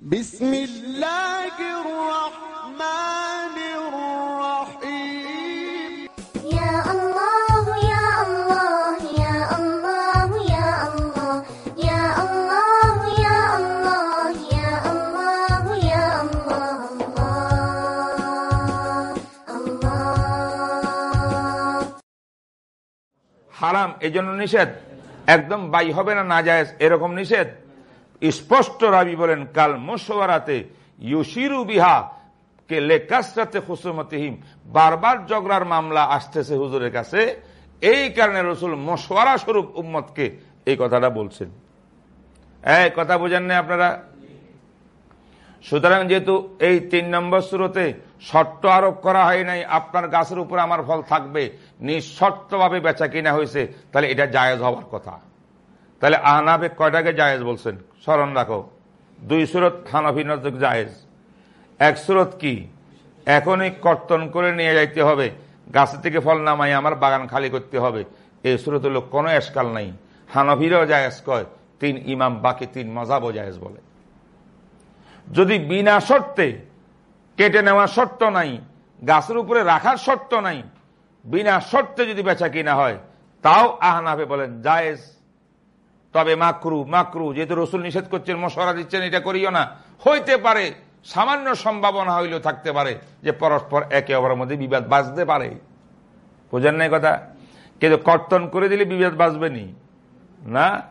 بسم الله الرحمن الرحيم يا الله يا الله يا الله يا الله يا الله يا الله يا الله يا الله الله الله হারাম এই জন্য নিষেধ একদম বাই হবে না না যায় এরকম নিষেধ স্পষ্ট রাবি বলেন, কাল মুসওয়ারাতে ইউসিরু বিহা কে লেকাসরাতে খুসুমতিহিম। বারবার জগরার মামলা আসতেছে হুজুরের কাছে। এই কারণে রসুল মশওয়ারা স্বরূপ উম্মতকে এই কথাটা বলছেন। এই কথা বোঝেন না আপনারা? সুতরাং যেহেতু এই তিন নম্বর সুরতে শর্ত আরোপ করা হয় নাই, আপনার গাছের উপর আমার ফল থাকবে, নিঃশর্তভাবে বেচা কিনা হয়েছে, তাহলে এটা জায়েজ হওয়ার কথা। তাহলে আহনাবে কয়টাকে জায়েজ বলছেন? স্মরণ রাখো। দুই সুরত হানফি নজর জায়েজ। এক সুরত কি? এখনই কর্তন করে নিয়ে যাইতে হবে। গাছ থেকে ফল নামাই আমার বাগান খালি করতে হবে। এই সুরত হলো কোনো এসকাল নাই। হানফিরও জায়েজ কয়, তিন ইমাম, বাকি তিন মজাবও জায়েজ বলে। যদি বিনা শর্তে কেটে নেওয়ার শর্ত নাই, গাছের উপরে রাখার শর্ত নাই, বিনা শর্তে যদি বেচা কিনা হয়, তাও আহনাফে বলেন জায়েজ। তবে মাকরু মাকরু, যেহেতু রসুল নিষেধ করছেন মশলা দিচ্ছেন, এটা করিও না। হইতে পারে, সামান্য সম্ভাবনা হইলেও থাকতে পারে যে পরস্পর একে অপরের মধ্যে বিবাদ বাঁচতে পারে। বোঝেন নাই কথা? কিন্তু কর্তন করে দিলে বিবাদ বাঁচবেনি না।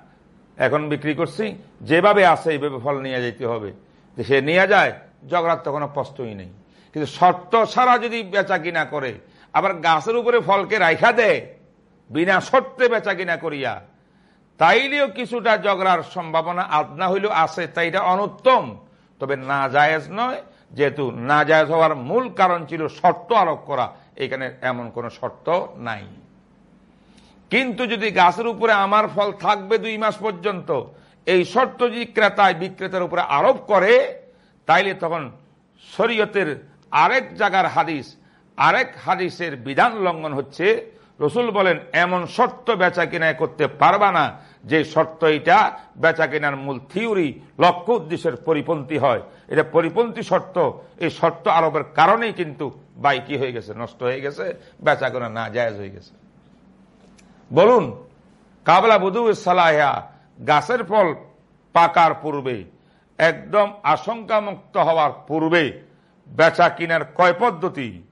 এখন বিক্রি করছি, যেভাবে আসে এইভাবে ফল নিয়ে যেতে হবে। সে নিয়ে যায় জগড়ার তো কোনো প্রশ্নই নেই। কিন্তু শর্ত ছাড়া যদি বেচা কিনা করে, আবার গাছের উপরে ফলকে রাইখা দেয়, বিনা শর্তে বেচা কিনা করিয়া তাইলেও কিছুটা ঝগড়ার সম্ভাবনা আদনা হইলেও আছে তাই এটা অনুত্তম। তবে না জায়েজ নয়, যেহেতু না জায়েজ হওয়ার মূল কারণ ছিল শর্ত আরোপ করা, এখানে এমন কোনো শর্ত নাই। কিন্তু যদি গাছের উপরে আমার ফল থাকবে দুই মাস পর্যন্ত, এই শর্ত যদি ক্রেতায় বিক্রেতার উপরে আরোপ করে, তাইলে তখন শরীয়তের আরেক জায়গার হাদিস, আরেক হাদিসের বিধান লঙ্ঘন হচ্ছে, রসুল বলেন, এমন শর্ত বেচা কিনায় করতে পারবা না যে শর্ত এটা বেচা কেনার মূল থিওরি, লক্ষ্য উদ্দেশ্যের পরিপন্থী হয়। এটা পরিপন্থী শর্ত, এই শর্ত আরোপের কারণেই কিন্তু বাইকি হয়ে গেছে, নষ্ট হয়ে গেছে, বেচা কেনা না জায়জ হয়ে গেছে। বলুন, কাবলা বধু সালাহা গাছের ফল পাকার পূর্বে, একদম আশঙ্কা মুক্ত হওয়ার পূর্বে বেচা কিনার কয় পদ্ধতি?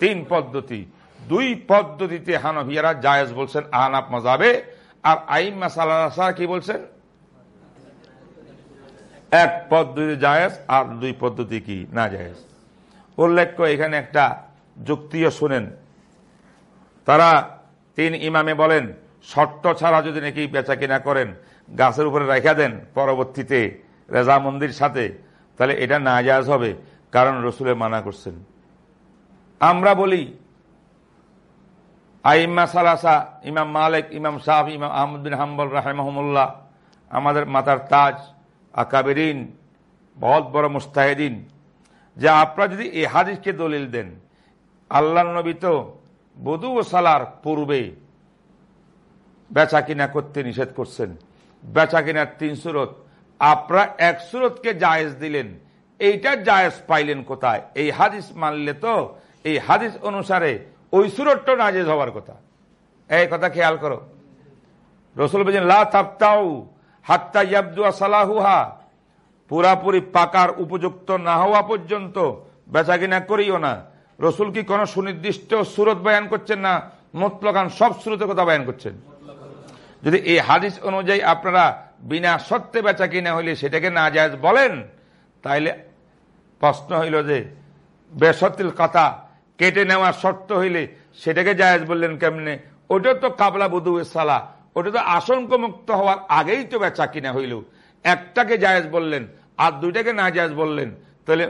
তিন পদ্ধতি। দুই পদ্ধতিতে হানভিয়ারা জায়েজ বলছেন আহনাফ মজাবে আর আইন মাসালা কি বলছেন এক পদ্ধতি জায়েজ আর দুই পদ্ধতি কি না জায়েজ। উল্লেখ্য, এখানে একটা যুক্তিও শুনেন। তারা তিন ইমামে বলেন, শর্ত ছাড়া যদি নাকি বেচা কিনা করেন, গাছের উপরে রেখা দেন পরবর্তীতে রেজা মন্দির সাথে, তাহলে এটা না জায়াজ হবে, কারণ রসুলে মানা করছেন। আমরা বলি আইম্মা সালাসা, ইমাম মালিক, ইমাম সাহ ইমাম আহমদ বিন হাম্বল রাহেমাহমুল্লাহ, আমাদের মাতার তাজ, আকাবেরিন, বহুত বড় মুস্তাহিদিন, যে আপনারা যদি এ হাদিসকে দলিল দেন আল্লাহ নবী তো বধু ও সালার পূর্বে বেচা কিনা করতে নিষেধ করছেন। বেচা কিনার তিন সুরত, আপনারা এক সুরতকে জায়েজ দিলেন, এইটা জায়েজ পাইলেন কোথায়? এই হাদিস মানলে তো, এই হাদিস অনুসারে ওই সুরতটা নাজেজ হওয়ার কথা। এই কথা খেয়াল করো। রসুল বলছেন, লা হাত্তা ইয়াবদুয়া সালাহুহা। পুরাপুরি পাকার উপযুক্ত না হওয়া পর্যন্ত বেচা কিনা করিও না। রসুল কি কোন সুনির্দিষ্ট সুরত বয়ান করছেন না? মতলকান সব সুরতের কথা বয়ান করছেন। যদি এই হাদিস অনুযায়ী আপনারা বিনা সত্যে বেচা কিনা হইলে সেটাকে না জায়জ বলেন, তাইলে প্রশ্ন হইল যে, বেসতিল কথা কেটে নেওয়ার শর্ত হইলে সেটাকে জায়েজ বললেন কেমনে? ওটা তো কাবলা বধু সালা। ওটা তো আশঙ্ক মুক্ত হওয়ার আগেই তো বেচা কিনা হইল। একটাকে জায়েজ বললেন, আর দুইটাকে না জায়েজ বললেন। তাহলে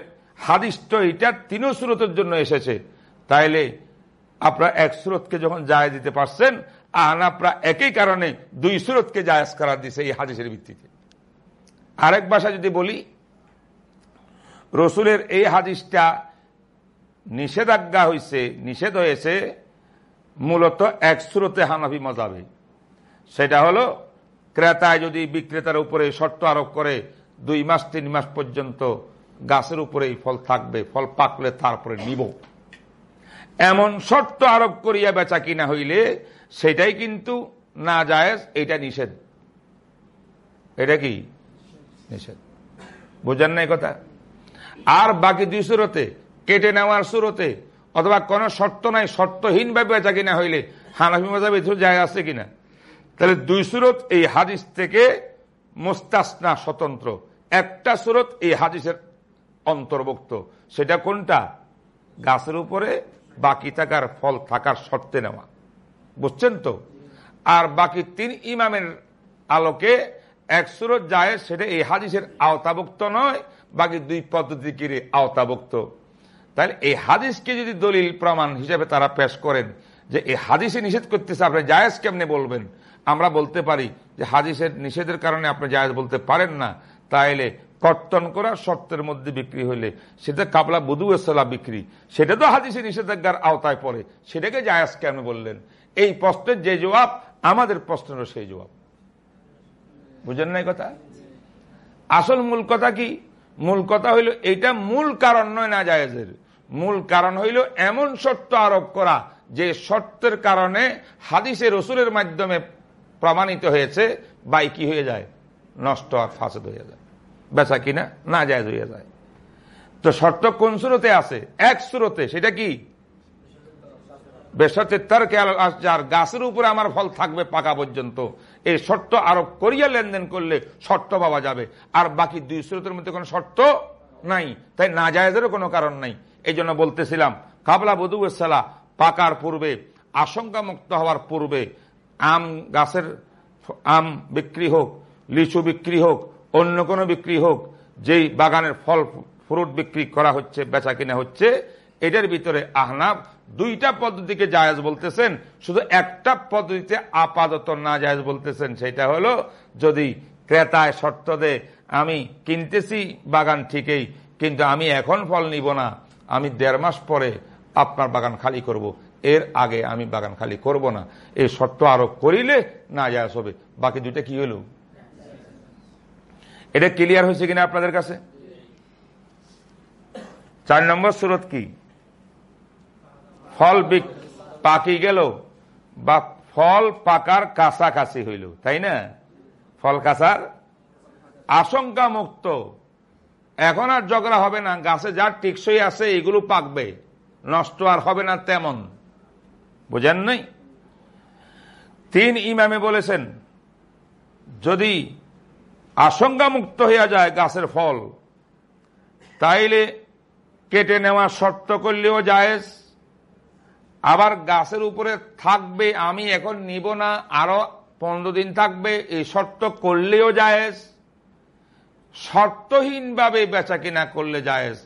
হাদিস তো এটা তিনও সুরতের জন্য এসেছে। তাইলে আপনারা এক সুরতকে যখন জায়েজ দিতে পারছেন আহনাপরা একই কারণে দুই সুরতকে জায়েজ করার দিছে এই হাদিসের ভিত্তিতে। আরেক ভাষা যদি বলি, রসুলের এই হাদিসটা নিষেধাজ্ঞা হয়েছে নিষেধ হয়েছে, মূলত এক সুরতে হানাফি মজাবে। সেটা হলো, ক্রেতায় যদি বিক্রেতার উপরে শর্ত আরোপ করে, দুই মাস, তিন মাস পর্যন্ত গাছের উপরে এই ফল থাকবে, ফল পাকলে তারপরে নিব। এমন শর্ত আরোপ করিয়া বেচা কিনা হইলে, সেটাই কিন্তু না জায়েজ, এটা নিষেধ। এটা কি? নিষেধ। বুঝেন না এই কথা? আর বাকি দুই সুরতে কেটে নেওয়ার সুরতে, অথবা কোনো শর্ত নাই শর্তহীন ভাবে বেচা কিনা হইলে, হানাফি মজাব এথুর জায়গা আছে কিনা? তাহলে দুই সুরত এই হাদিস থেকে মোস্তাসনা স্বতন্ত্র। একটা সুরত এই হাদিসের অন্তর্ভুক্ত। সেটা কোনটা? গাছের উপরে বাকি থাকার ফল থাকার শর্তে নেওয়া। বুঝছেন তো? আর বাকি তিন ইমামের আলোকে এক সুরত যায়, সেটা এই হাদিসের আওতাভুক্ত নয়, বাকি দুই পদ্ধতি কিরে আওতাভুক্ত। তাহলে এই হাদিসকে যদি দলিল প্রমাণ হিসেবে তারা পেশ করেন যে এই হাদিসে নিষেধ করতেছে, আপনি জায়েজ কেমনে বলবেন? আমরা বলতে পারি যে হাদিসের নিষেধের কারণে আপনি জায়েজ বলতে পারেন না। তাইলে কর্তন করা শর্তের মধ্যে বিক্রি হইলে সেটা কাবলা বধু এসলা বিক্রি। সেটা তো হাদিসে নিষেধাজ্ঞার আওতায় পড়ে। সেটাকে জায়াজ কেন বললেন? এই প্রশ্নের যে জবাব, আমাদের প্রশ্নেরও সেই জবাব। বুঝেন না কথা? আসল মূল কথা কি? মূল কথা হইল এটা মূল কারণ নয় না জায়েজের। মূল কারণ হইল, এমন শর্ত আরোপ করা যে শর্তের কারণে হাদিসে রসুলের মাধ্যমে প্রমাণিত হয়েছে, বাই কি হয়ে যায়? নষ্ট আর ফাঁসদ হয়ে যায়। বেচা কিনা? না জায়জ হয়ে যায়। তো শর্ত কোন সুরতে আছে? এক সুরতে, সেটা কি? বেসাতে তার যার গাছের উপরে আমার ফল থাকবে পাকা পর্যন্ত। এই শর্ত আরোপ করিয়া লেনদেন করলে শর্ত পাওয়া যাবে। আর বাকি দুই সুরতের মধ্যে কোনো শর্ত নাই। তাই না জায়েজেরও কোনো কারণ নাই। এই জন্য বলতেছিলাম, কাবলা বধু সালা পাকার পূর্বে আশঙ্কা মুক্ত হওয়ার পূর্বে, আম গাছের আম বিক্রি হোক, লিচু বিক্রি হোক, অন্য কোনো বিক্রি হোক, যেই বাগানের ফল, ফ্রুট বিক্রি করা হচ্ছে, বেচা কিনা হচ্ছে, এটার ভিতরে আহনাব দুইটা পদ্ধতিকে জায়েজ বলতেছেন, শুধু একটা পদ্ধতিতে আপাতত না জায়েজ বলতেছেন, সেটা হলো যদি ক্রেতায় শর্ত দে আমি কিনতেছি বাগান ঠিকই, কিন্তু আমি এখন ফল নিব না, আমি দেড় মাস পরে আপনার বাগান খালি করব। এর আগে আমি বাগান খালি করব না, এই শর্ত আরোপ করিলে না জায়জ হবে, বাকি দুইটা কি হলো এটা ক্লিয়ার হয়েছে কিনা আপনাদের কাছে চার নম্বর সুরত কি ফল পাকি গেল, বা ফল পাকার কাছাকাছি হইল, তাই না? ফল কাছার আশঙ্কা মুক্ত। এখন আর ঝগড়া হবে না, গাছে যার টিকসই আছে এগুলো পাকবে, নষ্ট আর হবে না তেমন। বুঝেন নাই? তিন ইমামে বলেছেন, যদি আশঙ্কা মুক্ত হইয়া যায় গাছের ফল, তাইলে কেটে নেওয়া শর্ত করলেও জায়েজ আবার গাছের উপরে থাকবে, আমি এখন নিব না, আরও পনেরো দিন থাকবে, এই শর্ত করলেও জায়েজ। শর্তহীনভাবে বেচা কিনা করলে জায়েজ।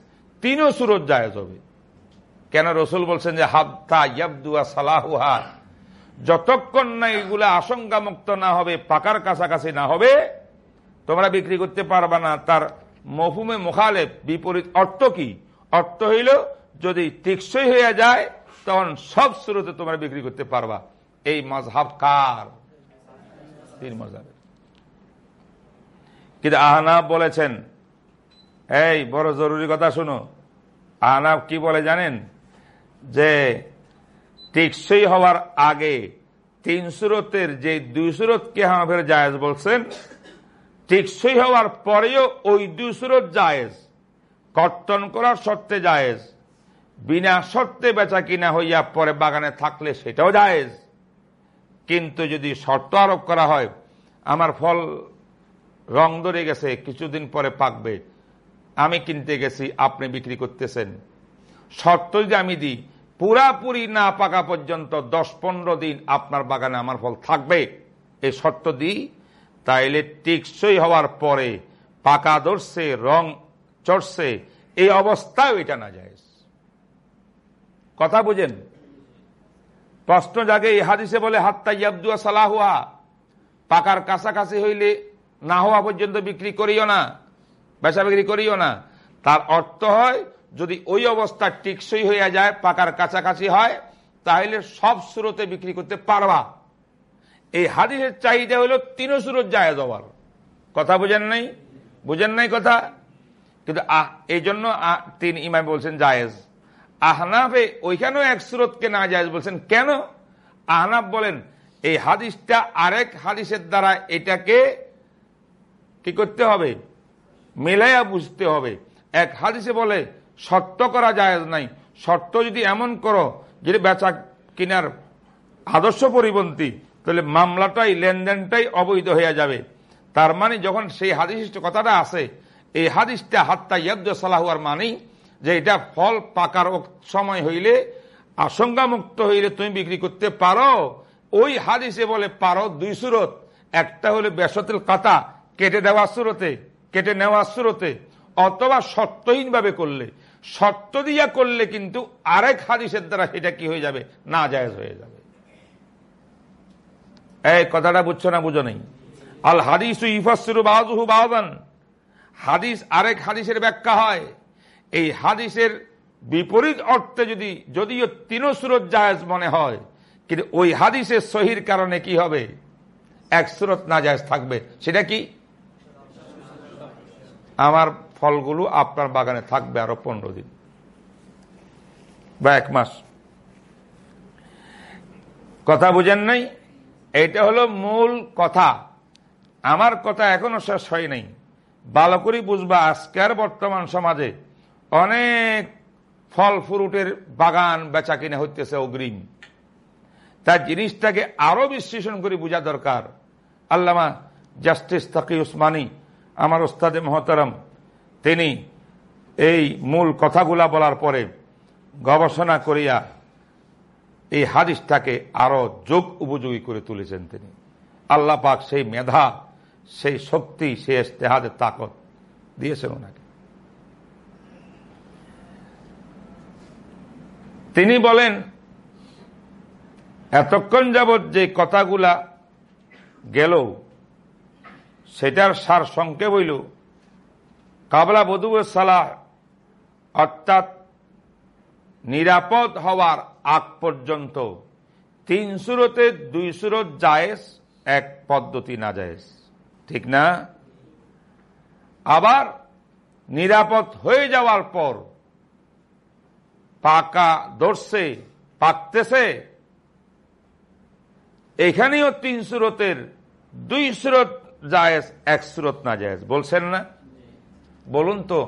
তিনও সুরত জায়েজ হবে। কেন রসুল বলছেন যে, হাত্তা ইয়াবদুয়া সালাহুহা। যতক্ষণ না এগুলা আশঙ্কা মুক্ত না হবে, পাকার কাছাকাছি না হবে, তোমরা বিক্রি করতে পারবা না। তার মফুমে মোখালে বিপরীত অর্থ কি? অর্থ হইল, যদি টিকসই হয়ে যায় তখন সব স্রোতে তোমরা বিক্রি করতে পারবা। এই মজহাব কার? কিন্তু আহনাব বলেছেন, এই, বড় জরুরি কথা শুনো। আহনাব কি বলে জানেন? যে টিকসই হওয়ার আগে তিন সুরতের যে দুই সুরতকে হানাফের জায়েজ বলছেন, টিকসই হওয়ার পরেও ওই দুই সুরত জায়েজ। কর্তন করার শর্তে জায়েজ। বিনা শর্তে বেচা কিনা হইয়া পরে বাগানে থাকলে সেটাও জায়েজ। কিন্তু যদি শর্ত আরোপ করা হয়, আমার ফল রং ধরে গেছে, কিছুদিন পরে পাকবে, আমি কিনতে গেছি, আপনি বিক্রি করতেছেন। শর্ত যদি আমি দিই, পুরাপুরি না পাকা পর্যন্ত দশ পনেরো দিন আপনার বাগানে আমার ফল থাকবে। এই শর্ত দিই, তাইলে টিকসই হওয়ার পরে পাকা ধরছে, রং চড়ছে, এই অবস্থায় এটা না যায় কথা বুঝেন। প্রশ্ন জাগে এই হাদিসে বলে, হাত্তা ইয়াবদুয়া সালাহুয়া পাকার কাছাকাছি হইলে না হওয়া পর্যন্ত বিক্রি করিও না, বেচা বিক্রি করিও না। তার অর্থ হয়, যদি ওই অবস্থা টিকসই হইয়া যায়, পাকার কাছাকাছি হয়, তাহলে সব সুরতে বিক্রি করতে পারবা। এই হাদিসের চাহিদা হলো তিন সুরত যায় হওয়ার। কথা বোঝেন নাই? বুঝেন নাই কথা? কিন্তু এই জন্য তিন ইমাম বলছেন জায়েজ। আহনাফে ওইখানেও এক সুরতকে না জায়েজ বলছেন। কেন? আহনাফ বলেন, এই হাদিসটা আরেক হাদিসের দ্বারা এটাকে কি করতে হবে? মেলাইয়া বুঝতে হবে। এক হাদিসে বলে, শর্ত করা যায় নাই। শর্ত যদি এমন করো যে বেচা কিনার আদর্শ পরিপন্থী, তাহলে মামলাটাই, লেনদেনটাই অবৈধ হয়ে যাবে। তার মানে যখন সেই হাদিস কথাটা আসে, এই হাদিসটা হাত্তা ইয়াদ্দ সালাহুয়ার মানেই যে এটা ফল পাকার সময় হইলে আশঙ্কা মুক্ত হইলে তুমি বিক্রি করতে পারো। ওই হাদিসে বলে, পারো দুই সুরত। একটা হলে বেসতিল কাতা, কেটে দেওয়া সুরতে, কেটে নেওয়া সুরতে, অথবা শর্তহীন ভাবে করলে। শর্ত দিয়া করলে কিন্তু আরেক হাদিসের দ্বারা সেটা কি হয়ে যাবে? না জায়েজ হয়ে যাবে। এই কথাটা বুঝছ না বুঝো নেই? আল হাদিস বাজান হাদিস আরেক হাদিসের ব্যাখ্যা হয়। এই হাদিসের বিপরীত অর্থে যদি, যদিও তিন সুরত জায়েজ মনে হয়, কিন্তু ওই হাদিসের সহির কারণে কি হবে? এক সুরত না জায়েজ থাকবে। সেটা কি? আমার ফলগুলো আপনার বাগানে থাকবে আরও পনেরো দিন বা এক মাস। কথা বুঝেন নাই? এটা হলো মূল কথা। আমার কথা এখনও শেষ হয় নাই। ভালো করে বুঝবা আজকের বর্তমান সমাজে অনেক ফল ফ্রুটের বাগান বেচা কিনে হইতেছে অগ্রিম। তার জিনিসটাকে আরও বিশ্লেষণ করে বোঝা দরকার। আল্লামা জাস্টিস তাকি উসমানী, আমার ওস্তাদে মহতারাম, তিনি এই মূল কথাগুলা বলার পরে গবেষণা করিয়া এই হাদিসটাকে আরও যোগ উপযোগী করে তুলেছেন তিনি। আল্লাহ পাক সেই মেধা, সেই শক্তি, সেই ইস্তেহাদের তাকত দিয়েছেন ওনাকে। তিনি বলেন, এতক্ষণ যাবৎ যে কথাগুলা গেল, সেটার সার সংক্ষেপ হইল। কাবলা বধু সালাহ অর্থাৎ নিরাপদ হওয়ার আগ পর্যন্ত তিন সুরতে দুই সুরত জায়েজ, এক পদ্ধতি না জায়েজ। ঠিক না? আবার, নিরাপদ হয়ে যাওয়ার পর পাকা ধরছে পাকতেছে। এখানেও তিন সুরতের, দুই সুরত জায়েজ, এক সুরত না জায়েজ বলছেন না? বলুন তো,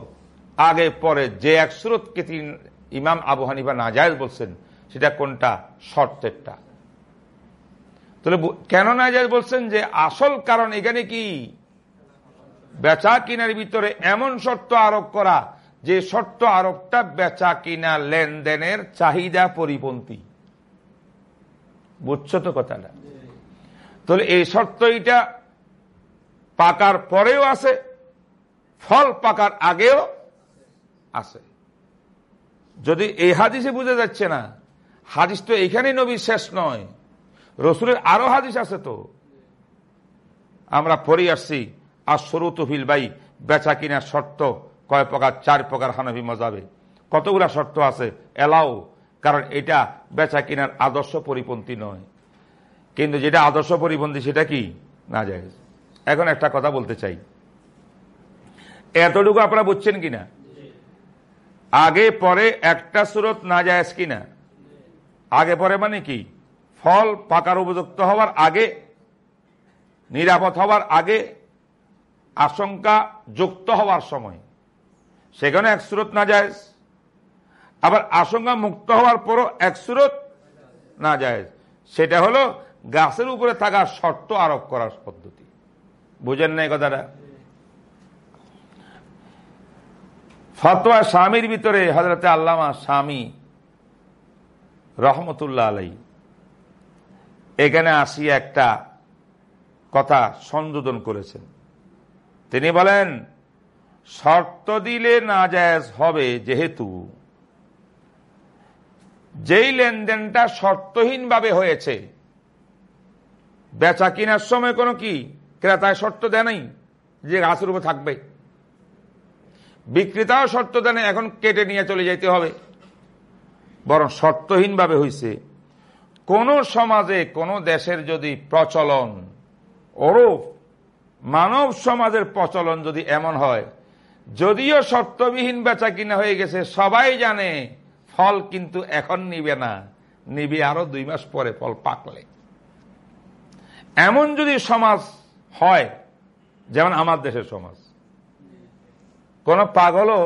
আগে পরে যে এক সুরতকে তিন ইমাম আবু হানিফা না জায়েজ বলছেন, সেটা কোনটা? শর্তেরটা। তাহলে কেন না জায়েজ বলছেন যে আসল কারণ এখানে কি? বেচা কিনার ভিতরে এমন শর্ত আরোপ করা যে শর্ত আরোপটা বেচা কিনা লেনদেনের চাহিদা পরিপন্থী। বুঝছ তো কথাটা? তাহলে এই শর্ত এটা পাকার পরেও আছে, ফল পাকার আগেও আছে। যদি এই হাদিসে বুঝে যাচ্ছে না, হাদিস তো এইখানেই নবী শেষ নয়, রসুলের আরও হাদিস আছে তো। আমরা পড়ে আসছি আর সরু তফিল বাই, বেচা কিনা শর্ত কয় প্রকার, চার প্রকার হানবি মজাবে। কতগুলা শর্ত আছে? এলাও, কারণ এটা বেচা কিনার আদর্শ পরিপন্থী নয়। কিন্তু যেটা আদর্শ পরিপন্থী, সেটা কি? না যায় এখন একটা কথা বলতে চাই। এতটুকু আপনারা বুঝছেন কিনা? আগে, পরে একটা সুরত না যায় কিনা? আগে, পরে মানে কি? ফল পাকার উপযুক্ত হওয়ার আগে, নিরাপদ হওয়ার আগে, আশঙ্কা যুক্ত হওয়ার সময়। সেখানে এক সুরত না যায়। আবার আশঙ্কা মুক্ত হওয়ার পরও এক সুরত না যায়। সেটা হলো গাছের উপরে থাকার শর্ত আরোপ করার পদ্ধতি। বুঝেন না এই কথাটা? ফতোয়া স্বামীর ভিতরে হজরতে আল্লামা স্বামী রহমতুল্লাহ আলাই এখানে আসিয়া একটা কথা সংযোজন করেছেন। তিনি বলেন শর্ত দিলে না জায়জ হবে যেহেতু। যেই লেনদেনটা শর্তহীনভাবে হয়েছে বেচা কিনার সময় কোনো কি ক্রেতায় শর্ত দেয় নাই যে গাছের উপর থাকবে? বিক্রেতাও শর্ত দেয় নাই, এখন কেটে নিয়ে চলে যেতে হবে। বরং শর্তহীনভাবে হয়েছে কোন সমাজে কোন দেশের যদি প্রচলন ওরফ মানব সমাজের প্রচলন যদি এমন হয় যদিও শর্তবিহীন বেচা কিনা হয়ে গেছে, সবাই জানে ফল কিন্তু এখন নিবে না, নিবে আরও দুই মাস পরে ফল পাকলে। এমন যদি সমাজ হয়, যেমন আমার দেশের সমাজ, কোন পাগলও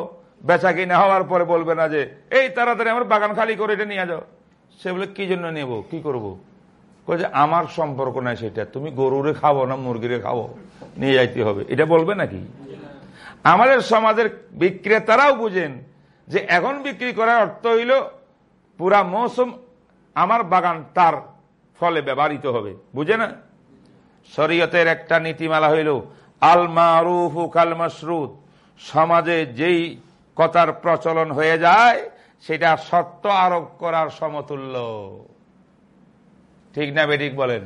বেচা কিনা হওয়ার পরে বলবে না যে, এই তাড়াতাড়ি আমার বাগান খালি করে এটা নিয়ে যাও। সে বলে, কি জন্য নেব? কি করব? যে, আমার সম্পর্ক নাই সেটা, তুমি গরুরে খাব না মুরগিরে খাব, নিয়ে যাইতে হবে। এটা বলবে নাকি? আমাদের সমাজের বিক্রেতারাও বুঝেন যে এখন বিক্রি করার অর্থ হইল পুরা মৌসুম আমার বাগান তার ফলে ব্যবহৃত হবে। বুঝে না? শরীয়তের একটা নীতিমালা হইল, আল মারুফ কাল মসরুদ সমাজে যেই কথার প্রচলন হয়ে যায়, সেটা সত্য আরোপ করার সমতুল্য। ঠিক না বেডিক বলেন?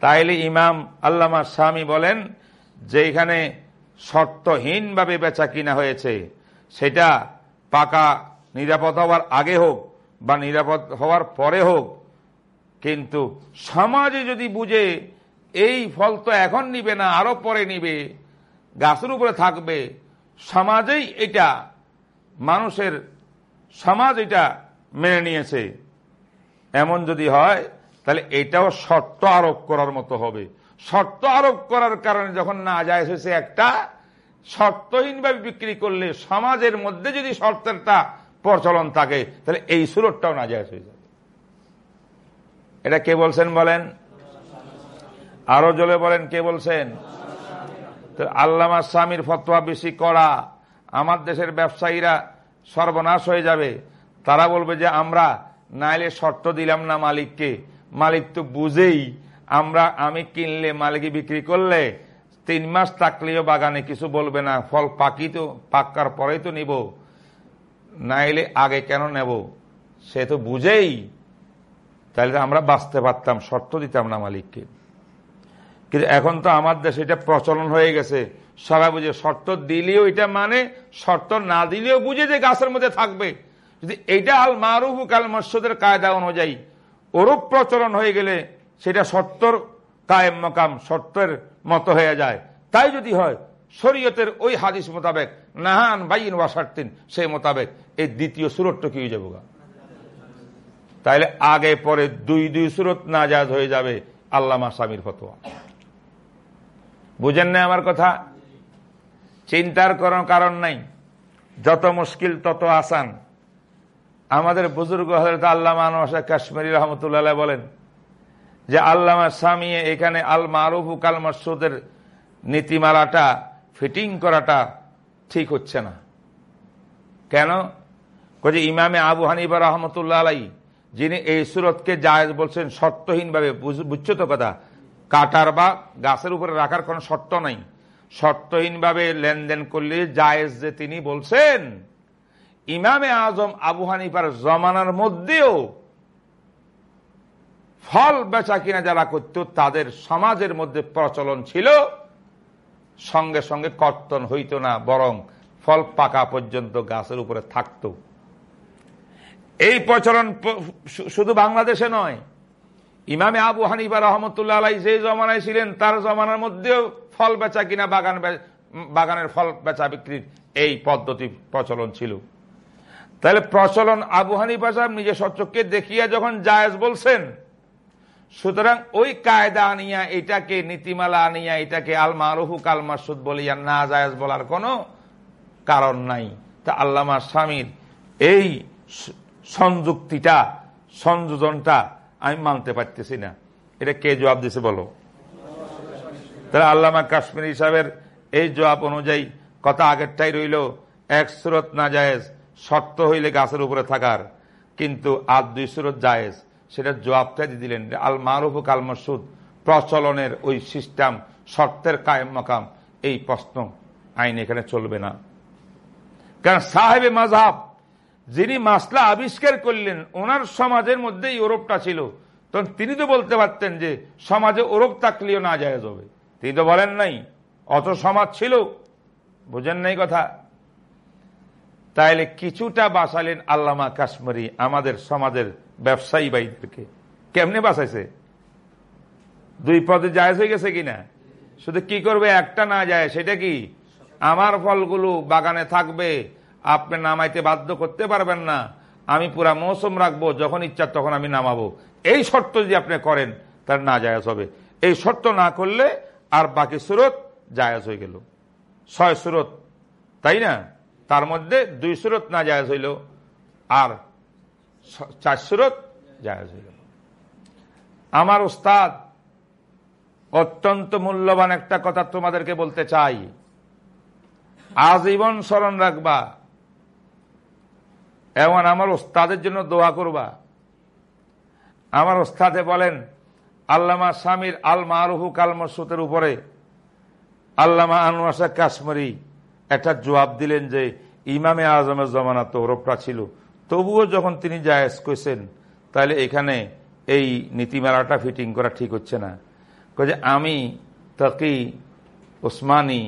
তাইলে ইমাম আল্লামা স্বামী বলেন যেখানে শর্তহীনভাবে বেচা কিনা হয়েছে। সেটা পাকা নিরাপদ হওয়ার আগে হোক বা নিরাপদ হওয়ার পরে হোক, কিন্তু সমাজে যদি বুঝে এই ফল তো এখন নিবে না আরও পরে নিবে, গাছের উপরে থাকবে, সমাজেই এটা, মানুষের সমাজ এটা মেনে নিয়েছে। এমন যদি হয়, তাহলে এটাও শর্ত আরোপ করার মতো হবে। শর্ত আরোপ করার কারণে যখন না যায় হয়েছে একটা শর্তহীনভাবে বিক্রি করলে সমাজের মধ্যে যদি শর্তেরটা প্রচলন থাকে, তাহলে এই সুরতটাও না যায় হয়ে যাবে এটা কে বলছেন বলেন? আরও জলে বলেন, কে বলছেন? আল্লামা স্বামীর ফতোয়া বেশি করা, আমার দেশের ব্যবসায়ীরা সর্বনাশ হয়ে যাবে। তারা বলবে যে, আমরা নাইলে শর্ত দিলাম না মালিককে। মালিক তো বুঝেই আমরা আমি কিনলে, মালিকে বিক্রি করলে তিন মাস থাকলেও বাগানে কিছু বলবে না, ফল পাকি তো, পাক্কার পরেই তো নিব। নাইলে আগে কেন নেব? সে তো বুঝেই। তাহলে আমরা বাঁচতে পারতাম, শর্ত দিতাম না মালিককে। কিন্তু এখন তো আমার দেশে এটা প্রচলন হয়ে গেছে। সবাই বুঝে শর্ত দিলেও এটা মানে শর্ত না দিলেও বুঝে যে গাছের মধ্যে থাকবে। যদি এইটা আল মারুফ কাল মসজিদের কায়দা অনুযায়ী ওরূপ প্রচলন হয়ে গেলে সেটা সত্তর কায়েম মকাম, সত্যের মতো হয়ে যায়। তাই যদি হয়, শরীয়তের ওই হাদিস মোতাবেক, নাহান বাইন ওয়াসার্তিন সেই মোতাবেক এই দ্বিতীয় সুরতটা কি যাব তাইলে আগে পরে দুই দুই সুরত নাজাজ হয়ে যাবে আল্লামা স্বামীর ফতোয়া। বুঝেন না আমার কথা? চিন্তার কোনো কারণ নাই। যত মুশকিল, তত আসান। আমাদের বুজুর্গ হজরত আল্লামা আনোয়ার কাশ্মীর রহমতুল্লাহ বলেন যে আল্লামা স্বামী এখানে আল মারুফ কাল মসুদের নীতিমালাটা ফিটিং করাটা ঠিক হচ্ছে না। কেন? যে ইমামে আবু হানিবা রহমতুল্লাহ আলাই যিনি এই সুরতকে জায়েজ বলছেন শর্তহীনভাবে বুঝছ তো কথা? কাটার বা গাছের উপরে রাখার কোন শর্ত নাই। শর্তহীনভাবে লেনদেন করলে জায়েজ যে তিনি বলছেন। ইমামে আজম আবু হানিফার জমানার মধ্যেও ফল বেচা কিনা যারা করত, তাদের সমাজের মধ্যে প্রচলন ছিল, সঙ্গে সঙ্গে কর্তন হইত না, বরং ফল পাকা পর্যন্ত গাছের উপরে থাকত। এই প্রচলন শুধু বাংলাদেশে নয়, ইমামে আবু হানিফা রহমতুল্লাহ আলাই যে জমানায় ছিলেন, তার জমানার মধ্যেও ফল বেচা কিনা, বাগান বাগানের ফল বেচা বিক্রির এই পদ্ধতি প্রচলন ছিল। তাহলে প্রচলন আবু হানিফা সাহেব নিজে দেখিয়া যখন জায়েজ বলছেন সুতরাং ওই কায়দা আনিয়া, এটাকে নীতিমালা আনিয়া, এটাকে আল মারুফু কাল মাসুদ বলিয়া না জায়েজ বলার কোনো কারণ নাই। তা আল্লামা স্বামীর এই সংযুক্তিটা, সংযোজনটা আমি মানতে পারতেছি না। এটা কে জবাব দিছে বলো? তাহলে আল্লামা কাশ্মীর হিসাবের এই জবাব অনুযায়ী কথা আগেরটাই রইল, এক সুরত না জায়েজ শর্ত হইলে গাছের উপরে থাকার, কিন্তু আর দুই সুরত জায়েজ। সেটা জবাবটা দিয়ে দিলেন? আল মারুফ কাল মসুদ প্রচলনের ওই সিস্টেম শর্তের কায়েম মকাম, এই প্রশ্ন আইন এখানে চলবে না। কারণ সাহেবে মাঝাব যিনি মাসলা আবিষ্কার করলেন, ওনার সমাজের মধ্যে ইউরোপটা ছিল। তখন তিনি তো বলতে পারতেন যে, সমাজে ওরপ থাকলেও না যায় হবে। তিনি তো বলেন নাই, অত সমাজ ছিল, বোঝেন নাই কথা। তাইলে কিছুটা বাসালেন আল্লামা কাশ্মীরি, আমাদের সমাজের ব্যবসায়ী বাইদেরকে কেমনে বাসাইছে দুই পদে জায়জ হয়ে গেছে কিনা? শুধু কি করবে, একটা না যায়, সেটা কি? আমার ফলগুলো বাগানে থাকবে, আপনি নামাইতে বাধ্য করতে পারবেন না। আমি পুরা মৌসুম রাখব, যখন ইচ্ছা তখন আমি নামাবো। এই শর্ত যদি আপনি করেন তার না জায়াজ হবে। এই শর্ত না করলে আর বাকি সুরত জায়াজ হয়ে গেল। ছয় সুরত, তাই না? তার মধ্যে দুই সুরত না জায়াজ হইল। আর চার সুরত আমার উস্তাদ অত্যন্ত মূল্যবান একটা কথা তোমাদেরকে বলতে চাই। আজীবন স্মরণ রাখবা। এমন আমার ওস্তাদের জন্য দোয়া করবা। আমার ওস্তাদে বলেন, আল্লামা স্বামীর আল মারুহু কাল মসুতের উপরে আল্লামা আনোয়াসা কাশ্মীরি একটা জবাব দিলেন যে, ইমামে আজমের জমানা তো ওরফটা ছিল। তবুও যখন তিনি জায়েজ কইছেন তাহলে এখানে এই নীতিমালাটা ফিটিং করা ঠিক হচ্ছে না। যে আমি তাকি ওসমানী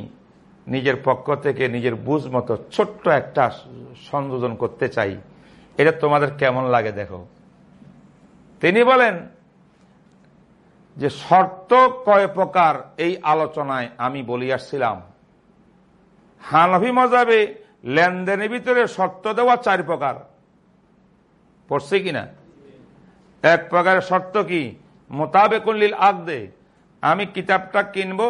নিজের পক্ষ থেকে নিজের বুঝ মতো ছোট্ট একটা সংযোজন করতে চাই, এটা তোমাদের কেমন লাগে দেখো। তিনি বলেন যে শর্ত কয় প্রকার এই আলোচনায় আমি বলি আসছিলাম হানফি মজাবে লেনদেনের ভিতরে শর্ত দেওয়া চার প্রকার। পড়ছে কিনা? এক প্রকারের শর্ত কি? মোতাবেকুল্লিল আগদে আমি কিতাবটা কিনবো,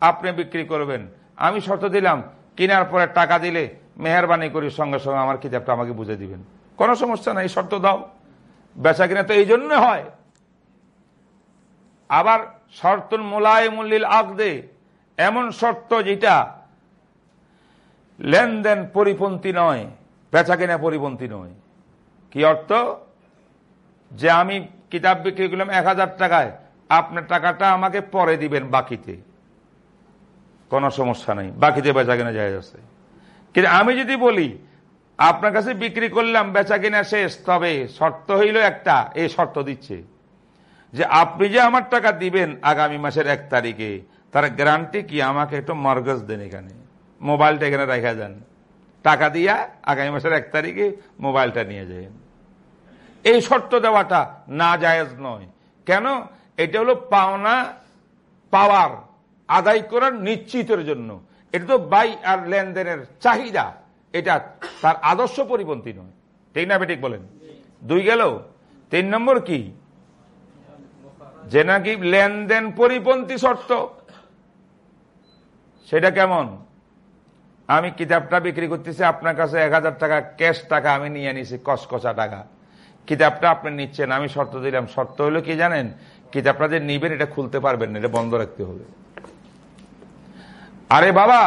আপনি বিক্রি করবেন। আমি শর্ত দিলাম, কেনার পরে টাকা দিলে মেহরবানি করি, সঙ্গে সঙ্গে আমার কিতাবটা আমাকে বুঝে দিবেন। কোনো সমস্যা নাই, শর্ত দাও। বেচা কিনা তো এই জন্য হয়। আবার শর্তুল মুল্লিল আগদে এমন শর্ত যেটা লেনদেন পরিপন্থী নয়, বেচা কিনা পরিপন্থী নয়। কি অর্থ? যে আমি কিতাব বিক্রি করলাম এক হাজার টাকায়, আপনার টাকাটা আমাকে পরে দিবেন বাকিতে। কোনো সমস্যা নেই, বাকিতে বেচা কিনা যায় আছে। কিন্তু আমি যদি বলি, আপনার কাছে বিক্রি করলাম, বেচা কিনা শেষ, তবে শর্ত হইল একটা, এই শর্ত দিচ্ছে। যে আপনি যে আমার টাকা দিবেন আগামী মাসের এক তারিখে, তার গ্যারান্টি কি আমাকে একটু মর্গজ দেন এখানে? মোবাইলটা এখানে রেখা যান টাকা দিয়া আগামী মাসের এক তারিখে মোবাইলটা নিয়ে যাবেন এই শর্ত দেওয়াটা না জায়েজ নয়। কেন? এটা হলো পাওনা, পাওয়ার, আদায় করার নিশ্চিতের জন্য। এটা তো বাই আর লেনদেনের চাহিদা। এটা তার আদর্শ পরিপন্থী নয়। ঠিক না বেঠিক বলেন? দুই গেল। তিন নম্বর কি? যে নাকি লেনদেন পরিপন্থী শর্ত। সেটা কেমন? আমি কিতাবটা বিক্রি করতেছি, আপনার কাছে এক হাজার টাকা, ক্যাশ টাকা আমি নিয়ে নিছি কসকসা টাকা। কিতাবটা আপনি নিচ্ছেন, আমি শর্ত দিলাম। শর্ত হলো কি জানেন? কিতাবটা যে নিবেন, এটা খুলতে পারবেন এটা বন্ধ রাখতে হবে। আরে বাবা,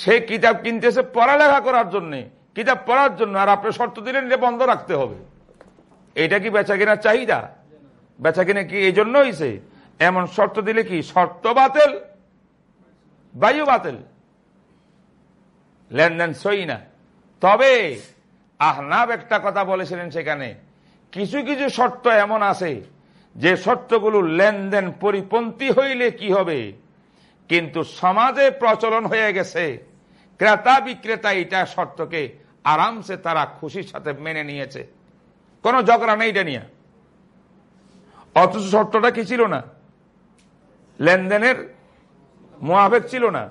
সে কিতাব কিনতেছে পড়ালেখা করার জন্য, কিতাব পড়ার জন্য, আর আপনি শর্ত দিলেন, এটা বন্ধ রাখতে হবে। এটা কি বেচা কেনার চাহিদা? বেচা কিনা কি এই জন্য হয়েছে এমন শর্ত দিলে কি? শর্ত বাতিল? বায়ু বাতিল? লেনদেন সই না। তবে আহনাব একটা কথা বলেছিলেন সেখানে, কিছু কিছু শর্ত এমন আছে যে শর্তগুলো লেনদেন পরিপন্থী হইলে কি হবে? কিন্তু সমাজে প্রচলন হয়ে গেছে, ক্রেতা বিক্রেতা এটা শর্তকে আরামসে তারা খুশির সাথে মেনে নিয়েছে। কোনো ঝগড়া নেই এটা নিয়ে। অথচ শর্তটা কি ছিল না? লেনদেনের মোয়াবেক ছিল না।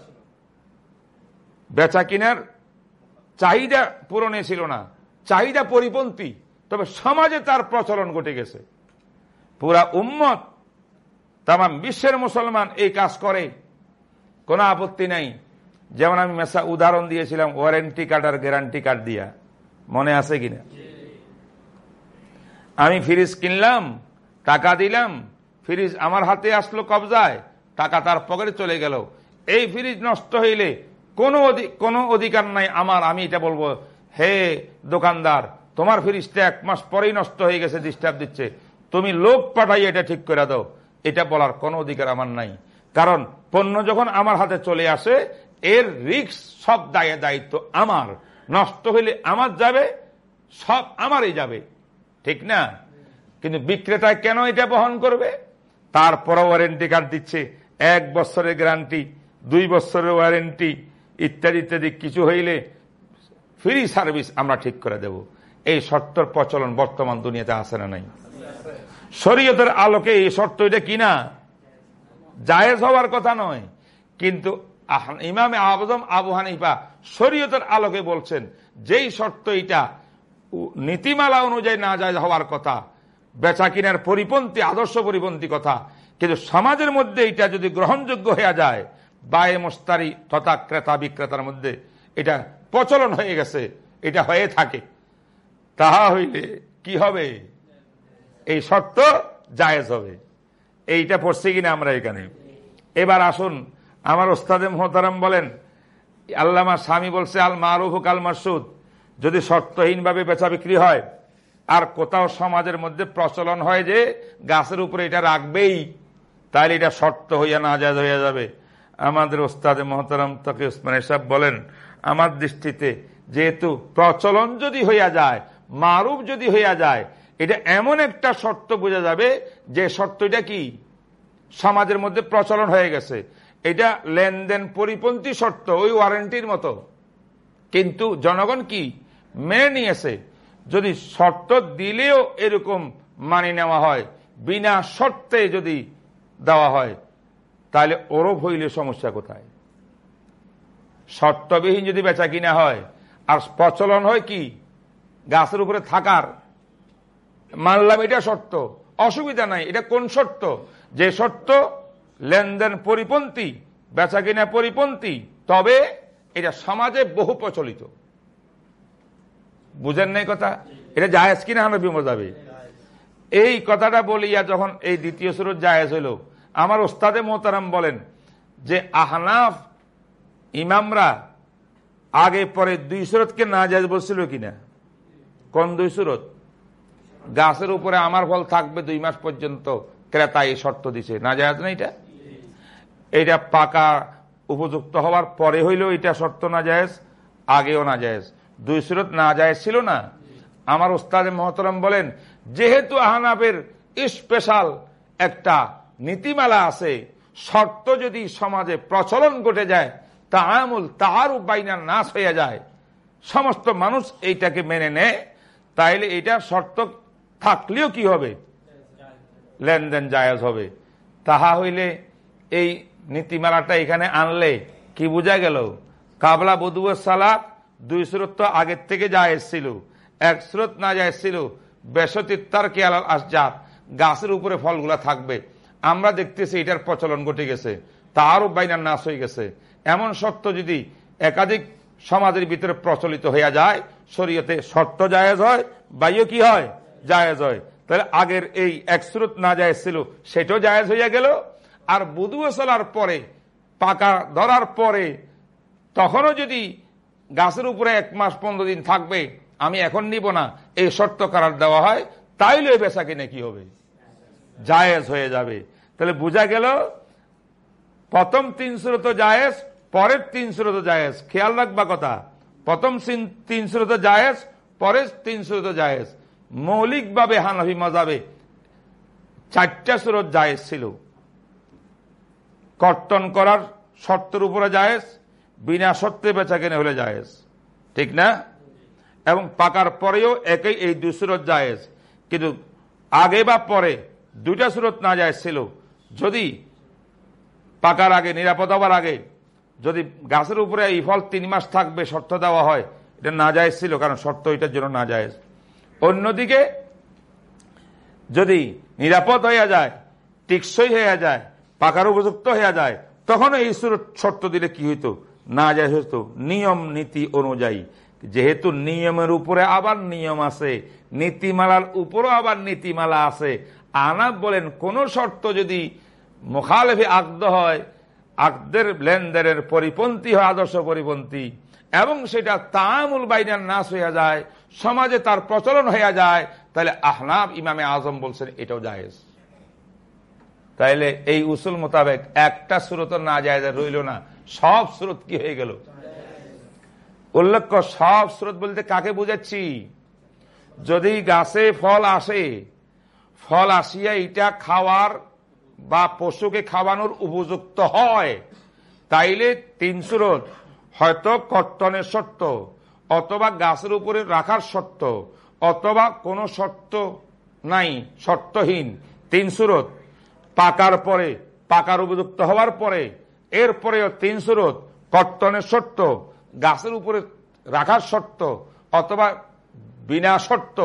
বেচা কিনার চাহিদা পূরণে ছিল না, চাহিদা পরিপন্থী, তবে সমাজে তার প্রচলন ঘটে গেছে। পুরা উম্মত তাম বিশ্বের মুসলমান এই কাজ করে, কোনো আপত্তি নাই। যেমন আমি মেসা উদাহরণ দিয়েছিলাম, ওয়ারেন্টি কার্ড আর গ্যারান্টি কার্ড দিয়া। মনে আছে কিনা আমি ফ্রিজ কিনলাম, টাকা দিলাম, ফ্রিজ আমার হাতে আসলো কবজায়, টাকা তার পকেটে চলে গেল। এই ফ্রিজ নষ্ট হইলে কোনো কোনো অধিকার নাই আমার, আমি এটা বলব, হে দোকানদার, তোমার ফ্রিজটা এক মাস পরেই নষ্ট হয়ে গেছে ডিস্টার্ব দিচ্ছে। তুমি লোক পাঠাই এটা ঠিক করে দাও। এটা বলার কোনো অধিকার আমার নাই। কারণ পণ্য যখন আমার হাতে চলে আসে, এর রিক্স সব দায়ে দায়িত্ব আমার। নষ্ট হইলে আমার যাবে, সব আমারই যাবে। ঠিক না? কিন্তু বিক্রেতা কেন এটা বহন করবে? তারপরে ওয়ারেন্টি কার্ড দিচ্ছে। এক বছরের গ্যারান্টি দুই বছরের ওয়ারেন্টি ইত্যাদি ইত্যাদি কিছু হইলে ফ্রি সার্ভিস আমরা ঠিক করে দেব। এই শর্তর প্রচলন বর্তমান দুনিয়াতে আসে না নাই? শরীয়তের আলোকে এই শর্ত এটা কিনা? জায়েজ হওয়ার কথা নয়। কিন্তু ইমামে আবদম আবু হানিফা শরীয়তের আলোকে বলছেন, যেই শর্ত এটা নীতিমালা অনুযায়ী না যায় হওয়ার কথা, বেচা কিনার পরিপন্থী, আদর্শ পরিপন্থী কথা, কিন্তু সমাজের মধ্যে এটা যদি গ্রহণযোগ্য হয়ে যায় বায়ে মোস্তারি তথা ক্রেতা বিক্রেতার মধ্যে এটা প্রচলন হয়ে গেছে, এটা হয়ে থাকে। তাহা হইলে কি হবে? এই শর্ত জায়েজ হবে। এইটা পড়ছি কিনা আমরা এখানে? এবার আসুন, আমার ওস্তাদে মোহতারাম বলেন, আল্লামা স্বামী বলছে, আল মারুফ কাল মাসুদ যদি শর্তহীনভাবে বেচা বিক্রি হয়, আর কোথাও সমাজের মধ্যে প্রচলন হয় যে গাছের উপরে এটা রাখবেই, তাহলে এটা শর্ত হইয়া না যায় হইয়া যাবে। আমাদের ওস্তাদে মোহতারাম তকে উসমান সাহেব বলেন, আমার দৃষ্টিতে যেহেতু প্রচলন যদি হইয়া যায়, মারুফ যদি হইয়া যায়, এটা এমন একটা শর্ত বোঝা যাবে যে শর্তটা কি? সমাজের মধ্যে প্রচলন হয়ে গেছে। এটা লেনদেন পরিপন্থী শর্ত, ওই ওয়ারেন্টির মতো। কিন্তু জনগণ কি? মেনে নিয়েছে। যদি শর্ত দিলেও এরকম মানি নেওয়া হয়, বিনা শর্তে যদি দেওয়া হয় তাহলে ওরও হইলে সমস্যা কোথায়? শর্তবিহীন যদি বেচা কিনা হয়, আর প্রচলন হয় কি? গাছের উপরে থাকার। মানলাম এটা শর্ত। অসুবিধা নাই, এটা কোন শর্ত? যে শর্ত, লেনদেন পরিপন্থী, বেচা কিনা পরিপন্থী, তবে এটা সমাজে বহু প্রচলিত। বুঝেন নাই কথা? এটা জায়েজ কিনা হানবি মজাবে এই কথাটা বলিয়া যখন এই দ্বিতীয় সুরত জায়েজ হইল আমার ওস্তাদে মোহতারাম বলেন যে আহনাফ ইমামরা আগে পরে দুই সুরতকে না জায়েজ বলছিল কিনা? কোন দুই সুরত? গাছের উপরে আমার ফল থাকবে দুই মাস পর্যন্ত। ক্রেতা এই শর্ত দিছে। না যায় না এটা? এটা পাকা উপযুক্ত হওয়ার পরে হইলেও এটা শর্ত না যায়জ আগেও না যায়জ দুই সুরত না যায় ছিল না? আমার ওস্তাদে মহতরম বলেন, যেহেতু আহনাবের স্পেশাল একটা নীতিমালা আছে, শর্ত যদি সমাজে প্রচলন ঘটে যায় তা আমুল তাহার বাইনার নাশ হয়ে যায়। সমস্ত মানুষ এইটাকে মেনে নেয়। তাইলে এটা শর্ত থাকলেও কি হবে? লেনদেন জায়েজ হবে। তাহা হইলে এই নীতিমালাটা এখানে আনলে কি বোঝা গেল? কাবলা বধুয়ের সালাত দুই স্রোত তো আগের থেকে যা ছিল। এক স্রোত না জায়েজ ছিল। বেসতিত্তার কেয়াল আসজাত গাছের উপরে ফলগুলা থাকবে। আমরা দেখতেছি এটার প্রচলন ঘটে গেছে তারও বাইনার নাশ হয়ে গেছে। এমন সত্য যদি একাধিক সমাজের ভিতরে প্রচলিত হইয়া যায়, শরীয়তে শর্ত জায়েজ হয়, বাইও কি হয়? জায়েজ হয়। তাহলে আগের এই এক স্রোত না জায়েজ ছিল, সেটাও জায়েজ হইয়া গেল। আর বুধুয়ে চলার পরে, পাকা ধরার পরে, তখনও যদি গাছের উপরে এক মাস পনেরো দিন থাকবে, আমি এখন নিব না, এই শর্ত করার দেওয়া হয়, তাইলে বেচা কিনে কি হবে? জায়েজ হয়ে যাবে। তাহলে বোঝা গেল, প্রথম তিন স্রোত জায়েজ, পরের তিন স্রোত জায়েজ। খেয়াল রাখবা কথা, প্রথম তিন স্রোত জায়েজ, পরের তিন স্রোত জায়েজ। মৌলিকভাবে হানফি মজাবে চারটা সুরত জায়েজ ছিল। কর্তন করার শর্তের উপরে জায়েজ, বিনা শর্তে বেচা কেনে হলে জায়েজ। ঠিক না? এবং পাকার পরেও একই এই দুই সুরত জায়েজ। কিন্তু আগে বা পরে দুইটা সুরত না জায়েজ ছিল। যদি পাকার আগে, নিরাপদ হওয়ার আগে, যদি গাছের উপরে এই ফল তিন মাস থাকবে, শর্ত দেওয়া হয়, এটা না জায়েজ ছিল, কারণ শর্ত এটার জন্য না যায়। অন্যদিকে, যদি নিরাপদ হইয়া যায়, টিকসই হইয়া যায়, পাকার উপযুক্ত হইয়া যায় তখন এই সুরত শর্ত দিলে কি হইতো? না যায় হইতো। নিয়ম, নীতি অনুযায়ী। যেহেতু নিয়মের উপরে আবার নিয়ম আছে, নীতিমালার উপরও আবার নীতিমালা আছে আনাব বলেন, কোন শর্ত যদি মুখালেফে আগদ হয় আগদের লেনদেনের পরিপন্থী হয়, আদর্শ পরিপন্থী, এবং সেটা তামুল বাইনার নাশ হইয়া যায়, সমাজে তার প্রচলন হইয়া যায়, তাহলে আহনাব ইমামে আজম বলছেন এটাও জায়েজ। তাইলে এই উসুল মোতাবেক একটা সুরত না যায় রইল না, সব স্রোত কি হয়ে গেল? উল্লেখ্য, সব স্রোত বলতে কাকে বুঝাচ্ছি? যদি গাছে ফল আসে ফল আসিয়া এটা খাওয়ার বা পশুকে খাওয়ানোর উপযুক্ত হয়, তাইলে তিন সুরত হয়তো কর্তনের শর্ত, অথবা গাছের উপরে রাখার শর্ত, অথবা কোনো শর্ত নাই, শর্তহীন তিন সুরত পাকার পরে, পাকার উপযুক্ত হওয়ার পরে, এরপরেও তিন সুরত কর্তনের শর্ত, গাছের উপরে রাখার শর্ত, অথবা বিনা শর্ত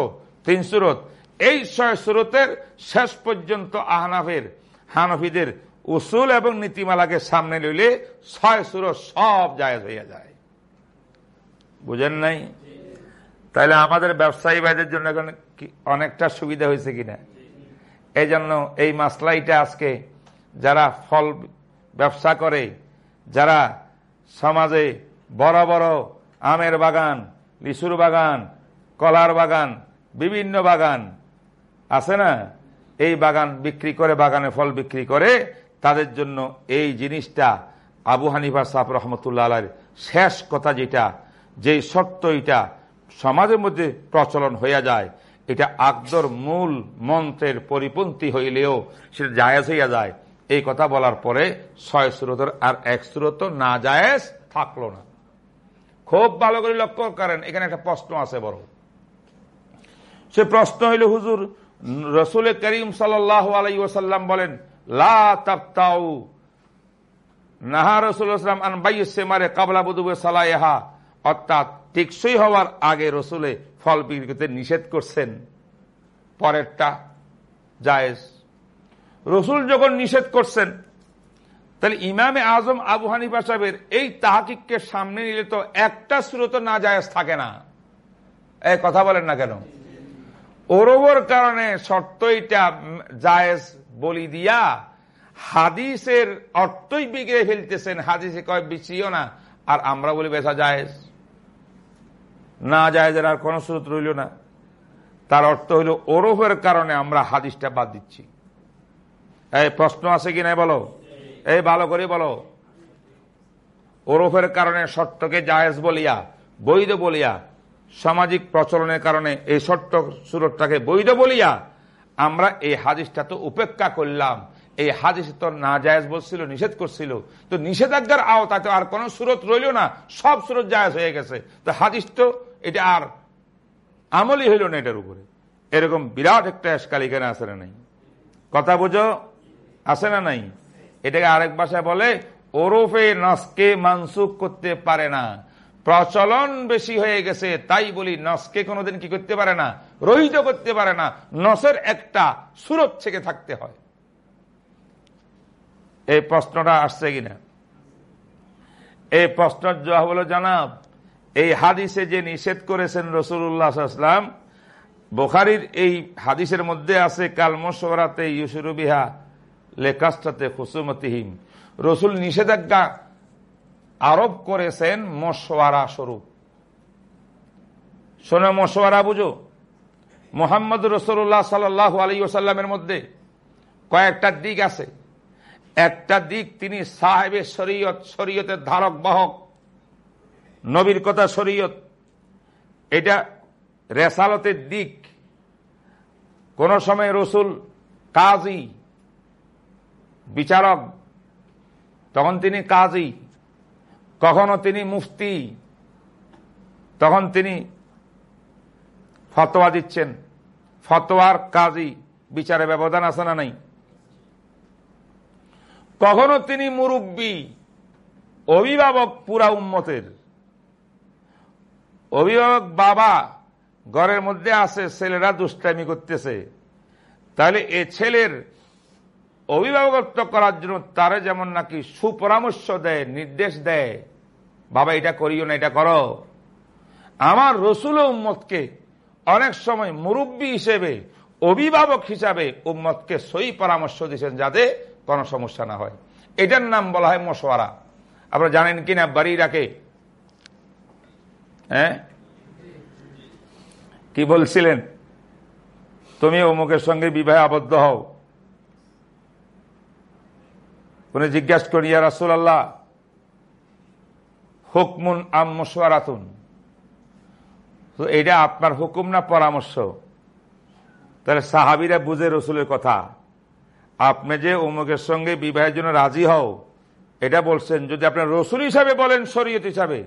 তিন সুরত এই ছয় স্রোতের শেষ পর্যন্ত আহনাফের, হানফিদের উসুল এবং নীতিমালাকে সামনে লইলে ছয় সুরত সব জায়জ হইয়া যায়। বুঝেন নাই? তাহলে আমাদের ব্যবসায়ী ভাইদের জন্য এখন অনেকটা সুবিধা হয়েছে কিনা? এই জন্য এই মাসলাইটা আজকে যারা ফল ব্যবসা করে, যারা সমাজে বড় বড় আমের বাগান, লিচুর বাগান, কলার বাগান, বিভিন্ন বাগান আছে না? এই বাগান বিক্রি করে, বাগানে ফল বিক্রি করে, তাদের জন্য এই জিনিসটা আবু হানিফা সাহ রহমতুল্লাহ শেষ কথা যেটা, যেই সত্য এটা, সমাজের মধ্যে প্রচলন হইয়া যায়, এটা আকদর মূল মন্ত্রের পরিপন্থী হইলেও সেটা জায়েজ হইয়া যায়। এই কথা বলার পরে ছয় সুরতর আর এক স্রোত না জায়েজ থাকল না। খুব ভালো করে লক্ষ্য করেন, এখানে একটা প্রশ্ন আছে বড়। সে প্রশ্ন হইল, হুজুর রসুল করিম সাল্লাহ আলাই ওসাল্লাম বলেন, লা তাপ্তাউ নাহা রসুলাম আনবাইসে মারে কাবলা বুদুবে সালাইহা অর্থাৎ টেকসই হওয়ার আগে রসুলে ফল বিক্রি করতে নিষেধ করছেন। পরেরটা জায়েজ। রসুল যখন নিষেধ করছেন, তাহলে ইমামে আজম আবু হানিফা সাহেবের এই তাহাকিককে সামনে নিলে তো একটা স্রোত না জায়েজ থাকে না। এ কথা বলেন না কেন? ওরবর কারণে শর্তইটা জায়েজ বলি দিয়া হাদিসের অর্থই বিগড়ে ফেলতেছেন। হাদিসে কয় বিচিও না। আর আমরা বলি, বেচা জায়েজ। না জায়েজের আর কোন স্রোত রইল না। তার অর্থ হইল ওরফের কারণে আমরা হাদিসটা বাদ দিচ্ছি। এই প্রশ্ন আছে কি নাই বলো? এই ভালো করে বলো। ওরফের কারণে শর্তকে জায়েজ বলিয়া, বৈধ বলিয়া সামাজিক প্রচলনের কারণে এই শর্ত সুরতটাকে বৈধ বলিয়া আমরা এই হাদিসটা তো উপেক্ষা করলাম। এই হাদিস তো না জায়েজ বলছিল, নিষেধ করছিল। তো নিষেধাজ্ঞার আওতাতে আর কোন সুরত রইল না, সব সুরত জায়েজ হয়ে গেছে। তো হাদিস তো এটা আর আমলই হইল না এটার উপরে। এরকম বিরাট একটা এসকাল এখানে আসে না নাই? কথা বোঝো? আসে না নাই? এটাকে আরেক ভাষায় বলে, ওরফে নসকে মানসুখ করতে পারে না। প্রচলন বেশি হয়ে গেছে, তাই বলি নসকে কোনোদিন কি করতে পারে না? রহিত করতে পারে না। নসের একটা সুরত থেকে থাকতে হয়। এই প্রশ্নটা আসছে কিনা? এই প্রশ্নের জবাব হলো, জানাব, এই হাদিসে যে নিষেধ করেছেন রসুল্লাহাম বোখারির এই হাদিসের মধ্যে আছে কালমসরাতে ইউসুরবিহা লেখাস্টাতে খুসুমতিহীন রসুল নিষেধাজ্ঞা আরোপ করেছেন মশওয়ারা স্বরূপ। শোনো মশওয়ারা, বুঝো। মোহাম্মদ রসুল্লাহ সাল্লাহ আলী ওসাল্লামের মধ্যে কয়েকটা দিক আছে। একটা দিক তিনি সাহেবে শরীয়ত, শরীয়তের ধারক, বাহক, নবীর কথা শরীয়ত। এটা রেসালতের দিক। কোন সময় রসুল কাজী, বিচারক, তখন তিনি কাজী কখনো তিনি মুফতি। তখন তিনি ফতোয়া দিচ্ছেন। ফতোয়ার কাজী বিচারে ব্যবধান আছে না নাই? কখনো তিনি মুরব্বী, অভিভাবক পুরা উম্মতের। অভিভাবক বাবা ঘরের মধ্যে আছে, ছেলেরা দুষ্টামি করতেছে। তাহলে এ ছেলের অভিভাবকত্ব করার জন্য তারা যেমন নাকি সুপরামর্শ দেয়, নির্দেশ দেয় বাবা, এটা করিও না, এটা করো। আমার রসুল উম্মতকে অনেক সময় মুরব্বী হিসেবে, অভিভাবক হিসাবে উম্মতকে সই পরামর্শ দিয়েছেন যাতে কোনো সমস্যা না হয়। এটার নাম বলা হয় মশওয়ারা। আপনারা জানেন কিনা বাড়ি রাখে হ্যাঁ? কি বলছিলেন? তুমি অমুকের সঙ্গে বিবাহে আবদ্ধ হও। উনি জিজ্ঞাসা করি ইয়া রাসুল আল্লাহ হুকমুন আম মুসওয়ারাতুন। তো এটা আপনার হুকুম না পরামর্শ? তাহলে সাহাবিরা বুঝে রসুলের কথা। আপনি যে অমুকের সঙ্গে বিবাহের জন্য রাজি হও, এটা বলছেন, যদি আপনার রসুল হিসাবে বলেন শরীয়ত হিসাবে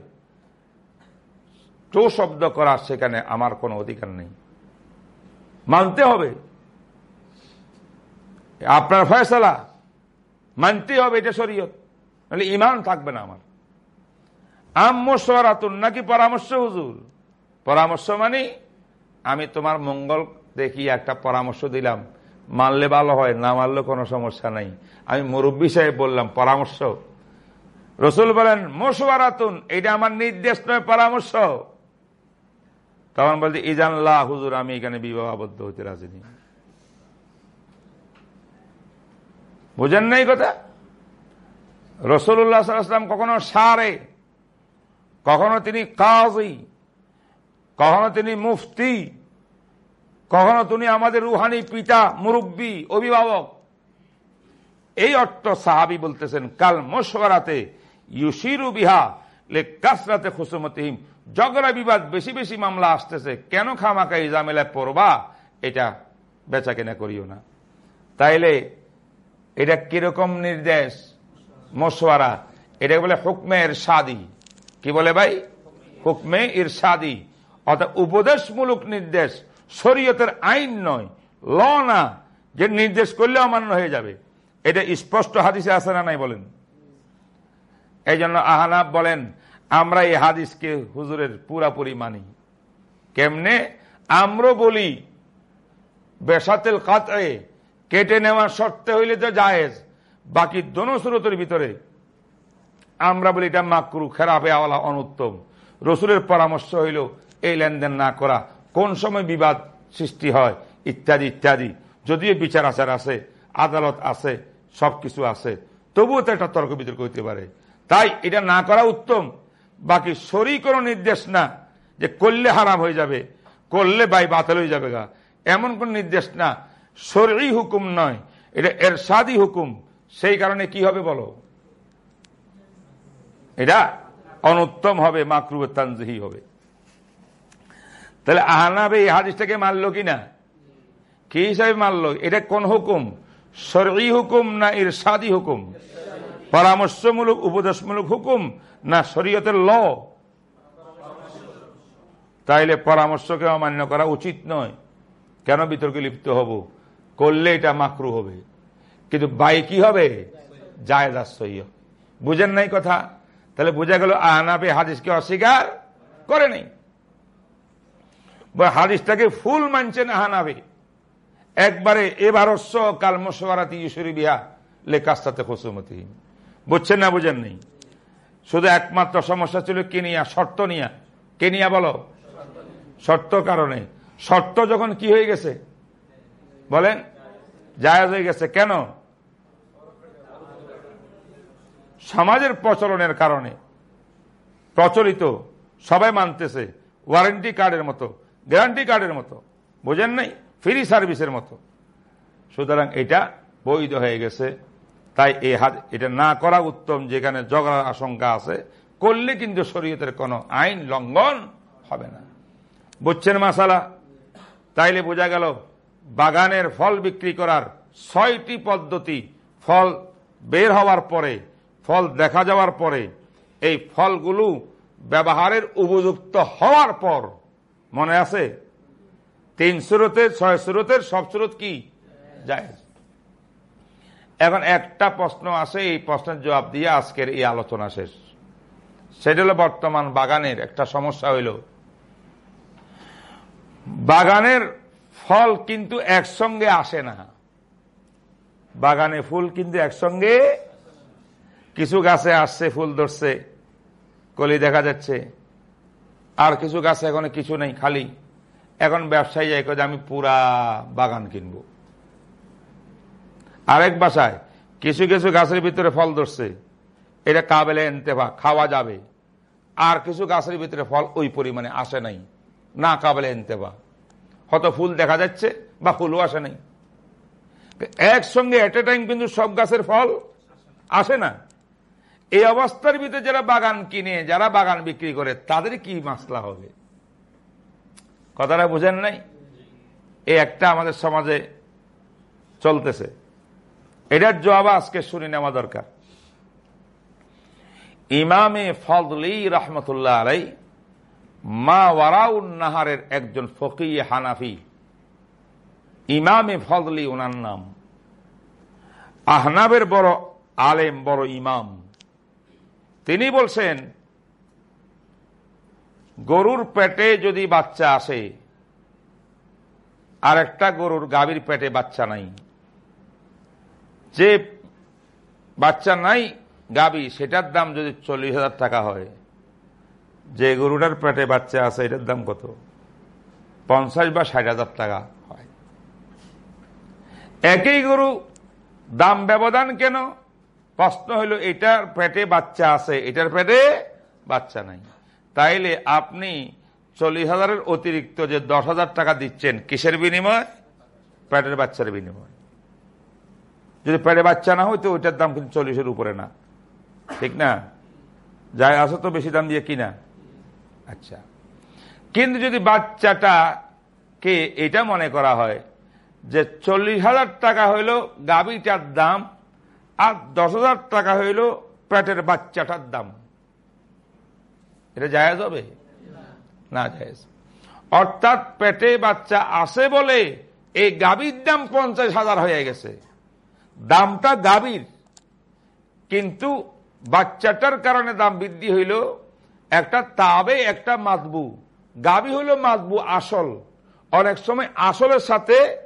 তো শব্দ করার সেখানে আমার কোনো অধিকার নেই। মানতে হবে। আপনার ফয়সলা মানতে হবে এটা শরীয়ত। নাহলে ইমান থাকবে না আমার। নাকি পরামর্শ হুজুর? পরামর্শ মানে? আমি তোমার মঙ্গল দেখি, একটা পরামর্শ দিলাম। মানলে ভালো হয়, না মানলে কোনো সমস্যা নাই। আমি মুরব্বী সাহেব বললাম, পরামর্শ। রসুল বলেন মশওয়ারাতুন এটা আমার নির্দেশ নয়, পরামর্শ। তখন বলতে ইজানল্লাহ হুজুর, আমি এখানে বিবাহ আবদ্ধ হতে রাজি নেই। বুঝেন নাই কথা? রসুল্লাহ সাল্লাম কখনো সারে কখনো তিনি কাজী, কখনো তিনি মুফতি, কখনো তিনি আমাদের রুহানি পিতা, মুরব্বী, অভিভাবক। এই অর্থ সাহাবি বলতেছেন, কাল মশওয়ারাতে ইউসিরু বিহা লে কাসরাতে খুসুমতিহিম। ঝগড়া বিবাদ বেশি বেশি মামলা আসতেছে, কেন খামাকা এই জামেলায় পড়বা? এটা বেচা কেনা করিও না। তাইলে এটা কীরকম নির্দেশ? মশওয়ারা এটা বলে হুকমে ইরশাদি কি বলে ভাই? হুকমে ইরশাদি। অর্থাৎ উপদেশমূলক নির্দেশ। শরীয়তের আইন নয়, ল না, যে নির্দেশ করলে অমান্য হয়ে যাবে। এটা স্পষ্ট হাদিসে আসে না নাই বলেন? এই জন্য আহানাব বলেন, আমরা এই হাদিসকে হুজুরের পুরাপুরি মানি। কেমনে? আমরা বলি বেসাতেল কাতরে কেটে নেওয়ার শর্তে হইলে তো জায়েজ। বাকি দোনো সুরতের ভিতরে আমরা বলি এটা মাকরু, খেরাপে আওয়ালা অনুত্তম। রসুলের পরামর্শ হইল, এই লেনদেন না করা, কোন সময় বিবাদ সৃষ্টি হয়, ইত্যাদি ইত্যাদি। যদিও বিচার আচার আছে, আদালত আছে সব কিছু আছে, তবুও তো একটা তর্ক বিতর্ক হইতে পারে। তাই এটা না করা উত্তম। বাকি সরি কোনো নির্দেশ না যে করলে হারাম হয়ে যাবে, করলে বাই বাতিল হয়ে যাবে গা। এমন কোন নির্দেশ না। সরি হুকুম নয়, এটা এরশাদি হুকুম। সেই কারণে কি হবে বলো? এটা অনুত্তম হবে মাকরুবে তানজিহি হবে। তাহলে আহানাবে এই হাদিসটাকে মানলো কিনা? কি হিসাবে মানলো? এটা কোন হুকুম? সরি হুকুম না ইরশাদি হুকুম? পরামর্শমূলক, উপদেশমূলক হুকুম না শরীয়তের ল? তাইলে পরামর্শকে অমান্য করা উচিত নয়। কেন বিতর্কে লিপ্ত হব? করলে এটা মাকরু হবে। কিন্তু বাই কি হবে? আশ্রয় হবে বুঝেন নাই কথা? তাহলে বোঝা গেল আহনাবে হাদিসকে অস্বীকার করে নেই হাদিসটাকে ফুল মানছেন আহানাবে একবারে এবার এবারস্য কালমসরাতি ইউসুরি বিহা লেখাস্তাতে খসুমতি। বুঝছেন না বুঝেন নেই শুধু একমাত্র সমস্যা ছিল কেনিয়া, শর্ত নিয়া। কেনিয়া বলো? শর্ত কারণে। শর্ত যখন কি হয়ে গেছে? বলেন? জায়াজ হয়ে গেছে। কেন? সমাজের প্রচলনের কারণে প্রচলিত, সবাই মানতেছে, ওয়ারেন্টি কার্ডের মতো, গ্যারান্টি কার্ডের মতো, বোঝেন নাই? ফ্রি সার্ভিসের মতো। সুতরাং এটা বৈধ হয়ে গেছে। তাই এই হাত এটা না করা উত্তম, যেখানে ঝগড়ার আশঙ্কা আছে। করলে কিন্তু শরীয়তের কোনো আইন লঙ্ঘন হবে না। বুঝছেন মাসালা? তাইলে বোঝা গেল, বাগানের ফল বিক্রি করার ছয়টি পদ্ধতি, ফল বের হওয়ার পরে ফল দেখা যাওয়ার পরে এই ফলগুলো ব্যবহারের উপযুক্ত হওয়ার পর, মনে আছে? তিন সুরতের ছয় সুরতের সব সুরত কি? যায় এখন একটা প্রশ্ন আছে, এই প্রশ্নের জবাব দিয়ে আজকের এই আলোচনা শেষ। সেটা বর্তমান বাগানের একটা সমস্যা হইল। বাগানের ফল কিন্তু একসঙ্গে আসে না। বাগানে ফুল কিন্তু একসঙ্গে কিছু গাছে আসছে, ফুল ধরছে, কলি দেখা যাচ্ছে। আর কিছু গাছে এখন কিছু নেই, খালি। এখন ব্যবসায়ী যাই যে আমি পুরা বাগান কিনব। আরেক বাসায়, কিছু কিছু গাছের ভিতরে ফল ধরছে। এটা কাবেলে এনতেফা, খাওয়া যাবে। আর কিছু গাছের ভিতরে ফল ওই পরিমাণে আসে নাই, না কাবেলে এনতেফা। হয়তো ফুল দেখা যাচ্ছে বা ফুলও আসে নাই। একসঙ্গে এট এ টাইম কিন্তু সব গাছের ফল আসে না। এই অবস্থার ভিতরে যারা বাগান কিনে, যারা বাগান বিক্রি করে, তাদের কি মাসলা হবে? কথাটা বুঝেন নাই? এই একটা আমাদের সমাজে চলতেছে। এটার জবাব আজকে শুনে নেওয়া দরকার। ইমামে ফজলি রহমতুল্লাহ আলাই মা ওয়ারাউন নাহারের একজন ফকি হানাফি। ইমামে ফজলি ওনার নাম। আহনাবের বড় আলেম, বড় ইমাম। তিনি বলছেন, গরুর পেটে যদি বাচ্চা আসে আর একটা গরুর গাভীর পেটে বাচ্চা নাই। যে বাচ্চা নাই গাবি সেটার দাম যদি চল্লিশ হাজার টাকা হয়, যে গরুটার পেটে বাচ্চা আছে, এটার দাম কত? পঞ্চাশ বা ষাট হাজার টাকা হয়। একই গরু দাম ব্যবধান কেন? প্রশ্ন হলো, এটার পেটে বাচ্চা আছে? এটার পেটে বাচ্চা নাই। তাইলে আপনি চল্লিশ হাজারের অতিরিক্ত যে দশ হাজার টাকা দিচ্ছেন, কিসের বিনিময়? পেটের বাচ্চার বিনিময়। যদি পেটে বাচ্চা না হয় তো ওইটার দাম কিন্তু চল্লিশের উপরে না। ঠিক না? যাই আসো তো বেশি দাম দিয়ে কিনা? আচ্ছা। কিন্তু যদি বাচ্চাটাকে এটা মনে করা হয় যে চল্লিশ হাজার টাকা হইল গাবিটার দাম আর দশ হাজার টাকা হইল পেটের বাচ্চাটার দাম। এটা জায়েজ হবে? না জায়েজ। অর্থাৎ পেটে বাচ্চা আসে বলে এই গাবির দাম পঞ্চাশ হাজার হয়ে গেছে। দামটা গাবির কিন্তু বাচ্চাটার কারণে দাম বৃদ্ধি হইল। একটা তাবে, একটা মাতবু। গাবি হইল মাতবু আসল। অনেক সময় আসলের সাথে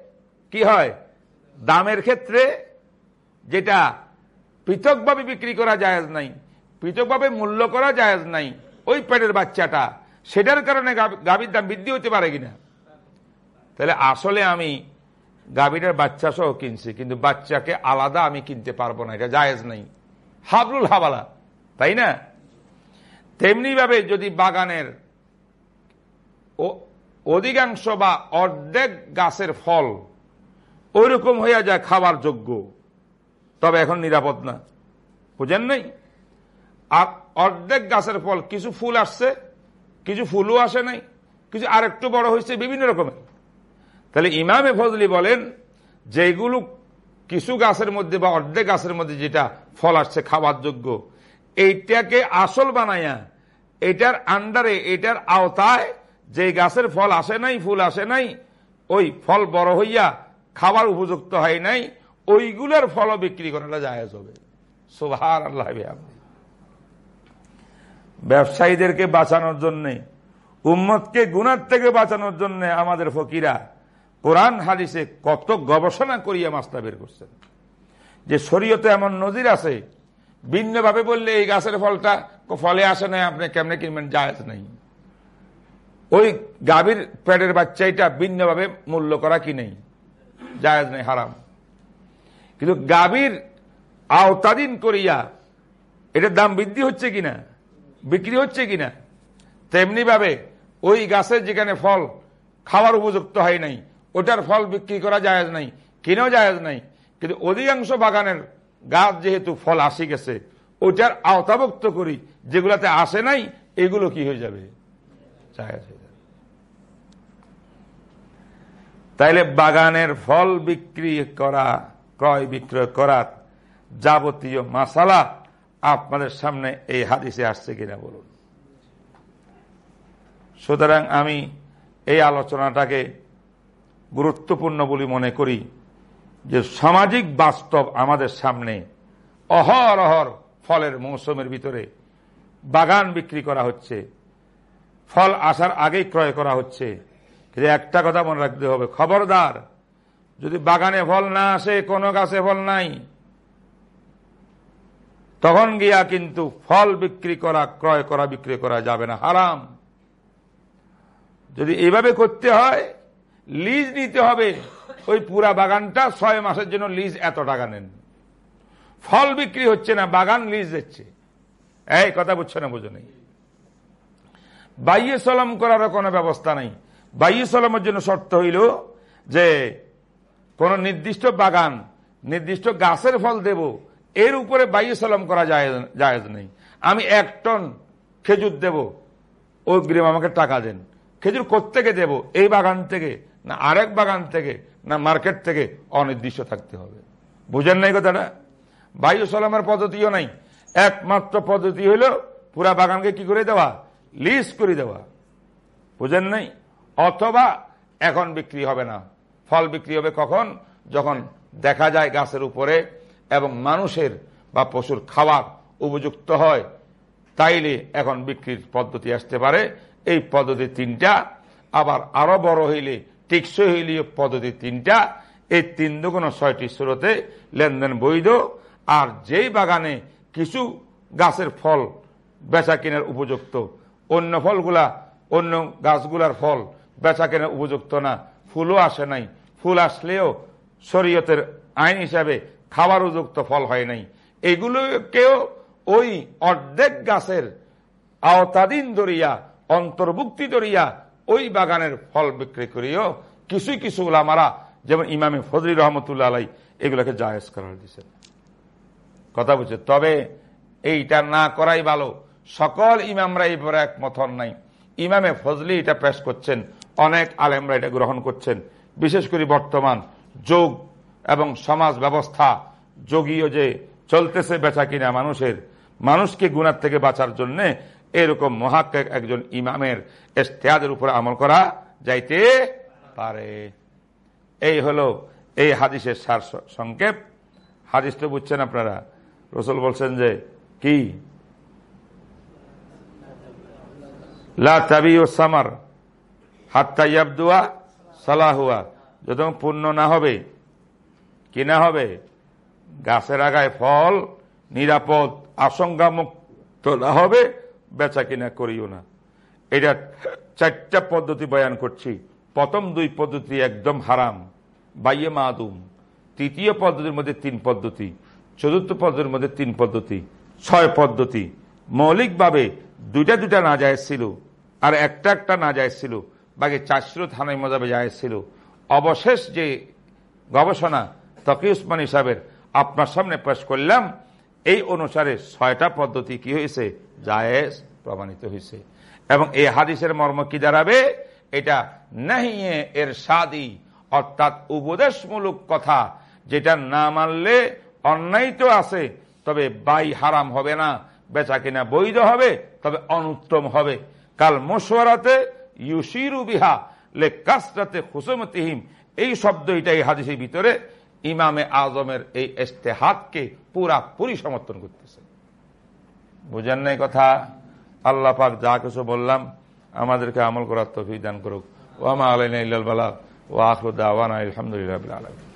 কি হয়? দামের ক্ষেত্রে যেটা পৃথকভাবে বিক্রি করা জায়েজ নাই, পৃথকভাবে মূল্য করা জায়েজ নাই, ওই পেটের বাচ্চাটা, সেটার কারণে গাভীর দাম বৃদ্ধি হতে পারে কিনা? তাহলে আসলে আমি গাভীটার বাচ্চা সহ কিনছি, কিন্তু বাচ্চাকে আলাদা আমি কিনতে পারব না, এটা জায়েজ নাই। হাবলুল হাবালা তাই না? তেমনি ভাবে যদি বাগানের অধিকাংশ বা অর্ধেক গাছের ফল ওইরকম হইয়া যায় খাবার যোগ্য। তবে এখন নিরাপদ না। বুঝেন নাই? আর অর্ধেক গাছের ফল, কিছু ফুল আসছে, কিছু ফুলও আসে নাই, কিছু আরেকটু বড় হয়েছে, বিভিন্ন রকমের। তাহলে ইমামে ফজলি বলেন যেগুলো কিছু গাছের মধ্যে বা অর্ধেক গাছের মধ্যে যেটা ফল আসছে খাবার যোগ্য, এইটাকে আসল বানাইয়া এটার আন্ডারে, এটার আওতায় যে গাছের ফল আসে নাই, ফুল আসে নাই, ওই ফল বড় হইয়া খাবার উপযুক্ত হয় নাই ওইগুলোর ফল বিক্রি করাটা জায়েজ হবে। সোভার আল্লাহ ব্যবসায়ীদেরকে বাঁচানোর জন্য, উম্মতকে গুণার থেকে বাঁচানোর জন্য আমাদের ফকিরা কোরআন, হাদিসে কত গবেষণা করিয়া মাস্তা বের করছেন। যে শরীয়তে এমন নজির আছে, ভিন্নভাবে বললে এই গাছের ফলটা ফলে আসে নাই, আপনি কেমনে কিনবেন, জায়েজ নেই। ওই গাভীর পেটের বাচ্চাইটা ভিন্নভাবে মূল্য করা কি নেই? জায়েজ নেই, হারাম। কিন্তু গাভীর আওতাধীন করিয়া এটার দাম বৃদ্ধি হচ্ছে কিনা, বিক্রি হচ্ছে কিনা তেমনি ভাবে ওই গাছের যেখানে ফল খাওয়ার উপযুক্ত হয় নাই, ওটার ফল বিক্রি করা যায় নাই, কিনেও যায় নাই, কিন্তু অধিকাংশ বাগানের গাছ যেহেতু ফল আসি গেছে, ওটার আওতাভুক্ত করি, যেগুলাতে আসে নাই, এগুলো কি হয়ে যাবে। তাইলে বাগানের ফল বিক্রি করা ক্রয় বিক্রয় করার যাবতীয় মাসালা আপনাদের সামনে এই হাদিসে আসছে কিনা বলুন। সুতরাং আমি এই আলোচনাটাকে গুরুত্বপূর্ণ বলে মনে করি যে সামাজিক বাস্তব আমাদের সামনে অহর অহর ফলের মৌসুমের ভিতরে বাগান বিক্রি করা হচ্ছে, ফল আসার আগেই ক্রয় করা হচ্ছে। কিন্তু একটা কথা মনে রাখতে হবে, খবরদার যদি বাগানে ফল না আসে, কোনো গাছে ফল নাই, তখন গিয়া কিন্তু ফল বিক্রি করা, ক্রয় করা, বিক্রি করা যাবে না, হারাম। যদি এইভাবে করতে হয়, লিজ নিতে হবে, ওই পুরা বাগানটা ছয় মাসের জন্য লিজ এত টাকা নেন। ফল বিক্রি হচ্ছে না, বাগান লিজ দিচ্ছে। এই কথা বুঝছ না, বুঝো নেই। বাইয়ে সলম করারও কোনো ব্যবস্থা নাই। বাইয়ে সলমের জন্য শর্ত হইল যে কোন নির্দিষ্ট বাগান, নির্দিষ্ট গাছের ফল দেব, এর উপরে বাইয়ে সলম করা জায়েজ নেই। আমি এক টন খেজুর দেব ওই গ্রিম আমাকে টাকা দেন। খেজুর কোথেকে দেব? এই বাগান থেকে, না আরেক বাগান থেকে, না মার্কেট থেকে অনির্দিষ্ট থাকতে হবে। বুঝেন নাই কথাটা? বায়ু সালামের পদ্ধতিও নাই। একমাত্র পদ্ধতি হইল পুরা বাগানকে কি করে দেওয়া? লিজ করে দেওয়া। বুঝেন নাই? অথবা এখন বিক্রি হবে না। ফল বিক্রি হবে কখন? যখন দেখা যায় গাছের উপরে এবং মানুষের বা পশুর খাবার উপযুক্ত হয়, তাইলে এখন বিক্রির পদ্ধতি আসতে পারে। এই পদ্ধতি তিনটা। আবার আরও বড় হইলে, টেকসই হইলে পদ্ধতি তিনটা। এই তিন দুগুণ ছয়টি স্রোতে লেনদেন বৈধ। আর যেই বাগানে কিছু গাছের ফল বেচা কেনার উপযুক্ত, অন্য ফলগুলা, অন্য গাছগুলার ফল বেচা কেনার উপযুক্ত না, ফুলও আসে নাই ফুল আসলেও শরীয়তের আইন হিসাবে খাবার উপযুক্ত ফল হয় নাই। এগুলোকেও ওই অর্ধেক গাছের আওতাধীন দরিয়া, অন্তর্ভুক্তি দরিয়া, ওই বাগানের ফল বিক্রি করিও কিছু কিছু ওলামারা যেমন ইমামে ফজলি রহমতুল্লাহ আলাই, এগুলোকে জায়েজ করার দিচ্ছেন কথা বলছে, তবে এইটা না করাই ভালো। সকল ইমামরা এই একমত হন নাই। ইমামে ফজলি এটা পেশ করছেন, অনেক আলেমরা এটা গ্রহণ করছেন। বিশেষ করে বর্তমান যোগ এবং সমাজ ব্যবস্থা যোগীয় যে চলতেছে বেচা কিনা মানুষের, মানুষকে গুণার থেকে বাঁচার জন্য এরকম মহাক্কেক একজন ইমামের এস্তেয়াদের উপরে আমল করা যাইতে পারে। এই হলো এই হাদিসের সার সংক্ষেপ। হাদিসটা বুঝছেন আপনারা। রসুল বলছেন যে, কি? লা তাবি ও সামার হাত্তা ইয়াবদুয়া সালাহুয়া যতক্ষণ পূর্ণ না হবে, কি না হবে? গাছের আগায় ফল নিরাপদ আশঙ্কা মুক্ত না হবে, বেচা কিনা করিও না। এটা চারটা পদ্ধতি বয়ান করছি। প্রথম দুই পদ্ধতি একদম হারাম, বাইয়ে মাদুম। তৃতীয় পদ্ধতির মধ্যে তিন পদ্ধতি, চতুর্থ পদ্ধতির মধ্যে তিন পদ্ধতি, ছয় পদ্ধতি। মৌলিকভাবে দুইটা দুইটা না যায় ছিল, আর একটা একটা না যায় ছিল। বাকি চারশো থানায় মজাবে যায় ছিল অবশেষ যে গবেষণা তকি উসমান হিসাবের আপনার সামনে পেশ করলাম, এই অনুসারে ছয়টা পদ্ধতি কি হয়েছে? জায়েজ প্রমাণিত হয়েছে। এবং এই হাদিসের মর্ম কি দাঁড়াবে? এটা নাহিয়ে এর সাদি অর্থাৎ উপদেশমূলক কথা, যেটা না মানলে অন্যায় তো আছে, তবে বাই হারাম হবে না, বেচা কিনা বৈধ হবে, তবে অনুত্তম হবে। কাল মশওয়ারাতে ইউসিরু বিহা লে কাসরাতে খুসমতিহিম। এই শব্দ এটাই হাদিসের ভিতরে ইমামে আজমের এই এস্তেহাতকে পুরাপুরি সমর্থন করতেছে। বুঝেন নাই কথা? আল্লাহ পাক যা কিছু বললাম, আমাদেরকে আমল করার তফিক দান করুক। ওয়ামা আলাইনা ইল্লাল বালা ওয়া আখরুদ্দাওয়ানা আলহামদুলিল্লাহ আলামিন।